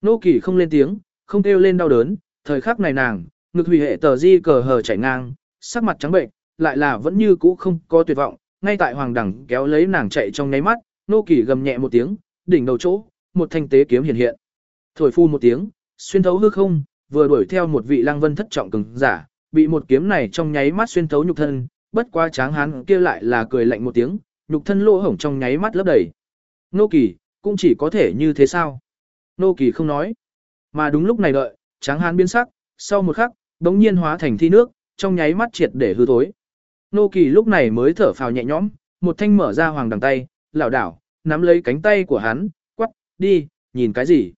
Nô kỳ không lên tiếng, không kêu lên đau đớn, thời khắc này nàng, ngực hủy hệ tờ di cờ hờ chảy ngang, sắc mặt trắng bệnh, lại là vẫn như cũ không có tuyệt vọng, ngay tại hoàng đẳng kéo lấy nàng chạy trong nháy mắt, nô kỳ gầm nhẹ một tiếng, đỉnh đầu chỗ, một thanh tế kiếm hiện hiện. Thổi phu một tiếng, xuyên thấu hư không, vừa đuổi theo một vị lang vân thất trọng cường giả, bị một kiếm này trong nháy mắt xuyên thấu nhục thân, bất quá tráng hán kia lại là cười lạnh một tiếng, nhục thân lỗ hổng trong nháy mắt lấp đầy. Nô kỳ, cũng chỉ có thể như thế sao? Nô kỳ không nói. Mà đúng lúc này đợi, tráng hán biến sắc, sau một khắc, đống nhiên hóa thành thi nước, trong nháy mắt triệt để hư thối Nô kỳ lúc này mới thở phào nhẹ nhõm, một thanh mở ra hoàng đằng tay, lảo đảo, nắm lấy cánh tay của hắn, quắc, đi, nhìn cái gì?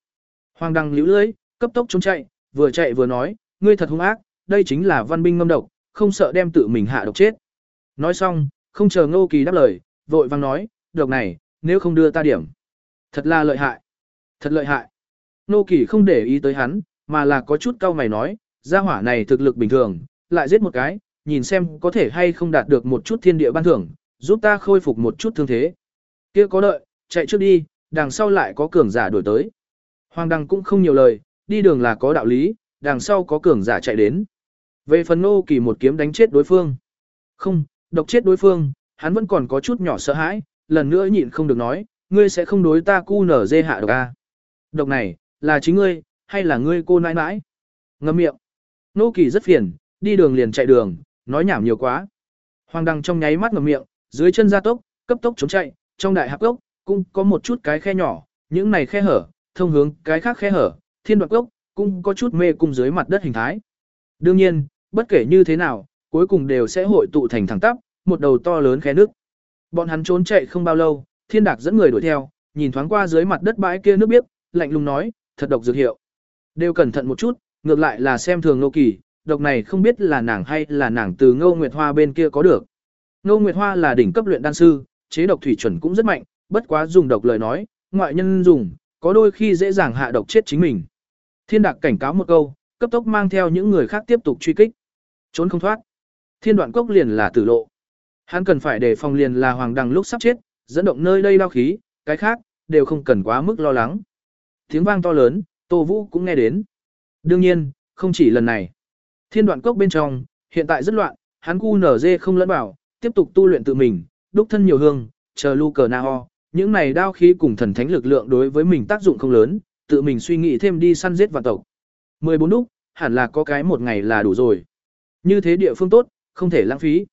Hoàng đằng liễu lưới, cấp tốc trốn chạy, vừa chạy vừa nói, ngươi thật hung ác, đây chính là văn binh ngâm độc, không sợ đem tự mình hạ độc chết. Nói xong, không chờ Ngô Kỳ đáp lời, vội vang nói, độc này, nếu không đưa ta điểm. Thật là lợi hại. Thật lợi hại. Ngô Kỳ không để ý tới hắn, mà là có chút cau mày nói, gia hỏa này thực lực bình thường, lại giết một cái, nhìn xem có thể hay không đạt được một chút thiên địa ban thưởng, giúp ta khôi phục một chút thương thế. Kia có đợi, chạy trước đi, đằng sau lại có cường giả đổi tới. Hoàng Đăng cũng không nhiều lời, đi đường là có đạo lý, đằng sau có cường giả chạy đến. Về phần nô kỳ một kiếm đánh chết đối phương. Không, độc chết đối phương, hắn vẫn còn có chút nhỏ sợ hãi, lần nữa nhịn không được nói, ngươi sẽ không đối ta cu nở dê hạ độc a. Độc này, là chính ngươi, hay là ngươi cô nãi nãi? Ngâm miệng. Nô kỳ rất phiền, đi đường liền chạy đường, nói nhảm nhiều quá. Hoàng đằng trong nháy mắt ngậm miệng, dưới chân ra tốc, cấp tốc chống chạy, trong đại hạp gốc, cũng có một chút cái khe nhỏ, những này khe hở, thông hướng cái khác khe hở, thiên đoạn gốc, cũng có chút mê cung dưới mặt đất hình thái. Đương nhiên, bất kể như thế nào, cuối cùng đều sẽ hội tụ thành thẳng tắp, một đầu to lớn khe nước. Bọn hắn trốn chạy không bao lâu, thiên đạc dẫn người đuổi theo, nhìn thoáng qua dưới mặt đất bãi kia nước biếc, lạnh lùng nói, thật độc dược hiệu. Đều cẩn thận một chút, ngược lại là xem thường nô kỳ, độc này không biết là nàng hay là nàng từ ngô nguyệt hoa bên kia có được. Ngô Nguyệt Hoa là đỉnh cấp luyện đan sư, chế độc thủy chuẩn cũng rất mạnh, bất quá dùng độc lời nói, ngoại nhân dùng, có đôi khi dễ dàng hạ độc chết chính mình. Thiên Đạc cảnh cáo một câu, cấp tốc mang theo những người khác tiếp tục truy kích. Trốn không thoát. Thiên đoạn cốc liền là tử lộ. Hắn cần phải đề phòng liền là hoàng đằng lúc sắp chết, dẫn động nơi đây đau khí, cái khác, đều không cần quá mức lo lắng. Tiếng vang to lớn, Tô Vũ cũng nghe đến. Đương nhiên, không chỉ lần này. Thiên đoạn cốc bên trong, hiện tại rất loạn, hắn cu nở dê không lẫn bảo, tiếp tục tu luyện tự mình, đúc thân nhiều hương, chờ lu cờ na ho. Những này đao khí cùng thần thánh lực lượng đối với mình tác dụng không lớn, tự mình suy nghĩ thêm đi săn giết vạn tộc. 14 đúc, hẳn là có cái một ngày là đủ rồi. Như thế địa phương tốt, không thể lãng phí.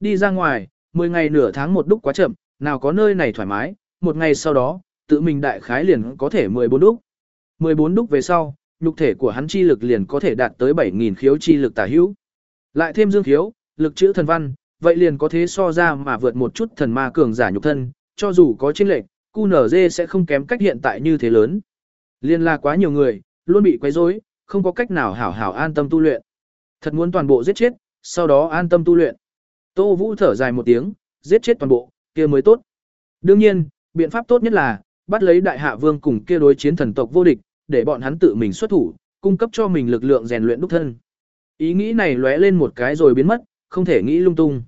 Đi ra ngoài, 10 ngày nửa tháng một đúc quá chậm, nào có nơi này thoải mái, một ngày sau đó, tự mình đại khái liền có thể 14 đúc. 14 đúc về sau, nhục thể của hắn chi lực liền có thể đạt tới 7.000 khiếu chi lực tả hữu. Lại thêm dương khiếu, lực chữ thần văn, vậy liền có thế so ra mà vượt một chút thần ma cường giả nhục thân, cho dù có chiến lệnh, QNZ sẽ không kém cách hiện tại như thế lớn. Liên la quá nhiều người, luôn bị quấy rối, không có cách nào hảo hảo an tâm tu luyện. Thật muốn toàn bộ giết chết, sau đó an tâm tu luyện. Tô Vũ thở dài một tiếng, giết chết toàn bộ, kia mới tốt. Đương nhiên, biện pháp tốt nhất là bắt lấy đại hạ vương cùng kia đối chiến thần tộc vô địch, để bọn hắn tự mình xuất thủ, cung cấp cho mình lực lượng rèn luyện đúc thân. Ý nghĩ này lóe lên một cái rồi biến mất, không thể nghĩ lung tung.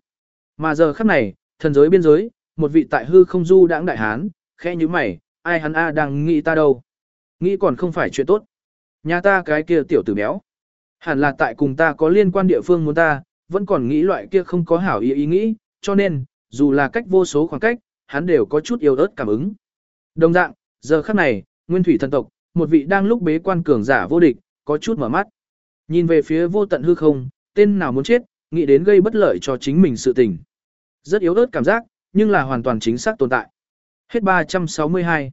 Mà giờ khắc này, thần giới biên giới, một vị tại hư không du đãng đại hán, khẽ như mày, ai hắn a đang nghĩ ta đâu? Nghĩ còn không phải chuyện tốt. Nhà ta cái kia tiểu tử béo. Hẳn là tại cùng ta có liên quan địa phương muốn ta, vẫn còn nghĩ loại kia không có hảo ý ý nghĩ, cho nên, dù là cách vô số khoảng cách, hắn đều có chút yêu ớt cảm ứng. Đồng dạng, giờ khắc này, nguyên thủy thần tộc, một vị đang lúc bế quan cường giả vô địch, có chút mở mắt. Nhìn về phía vô tận hư không, tên nào muốn chết, nghĩ đến gây bất lợi cho chính mình sự tình. Rất yếu ớt cảm giác, nhưng là hoàn toàn chính xác tồn tại. Hết 362.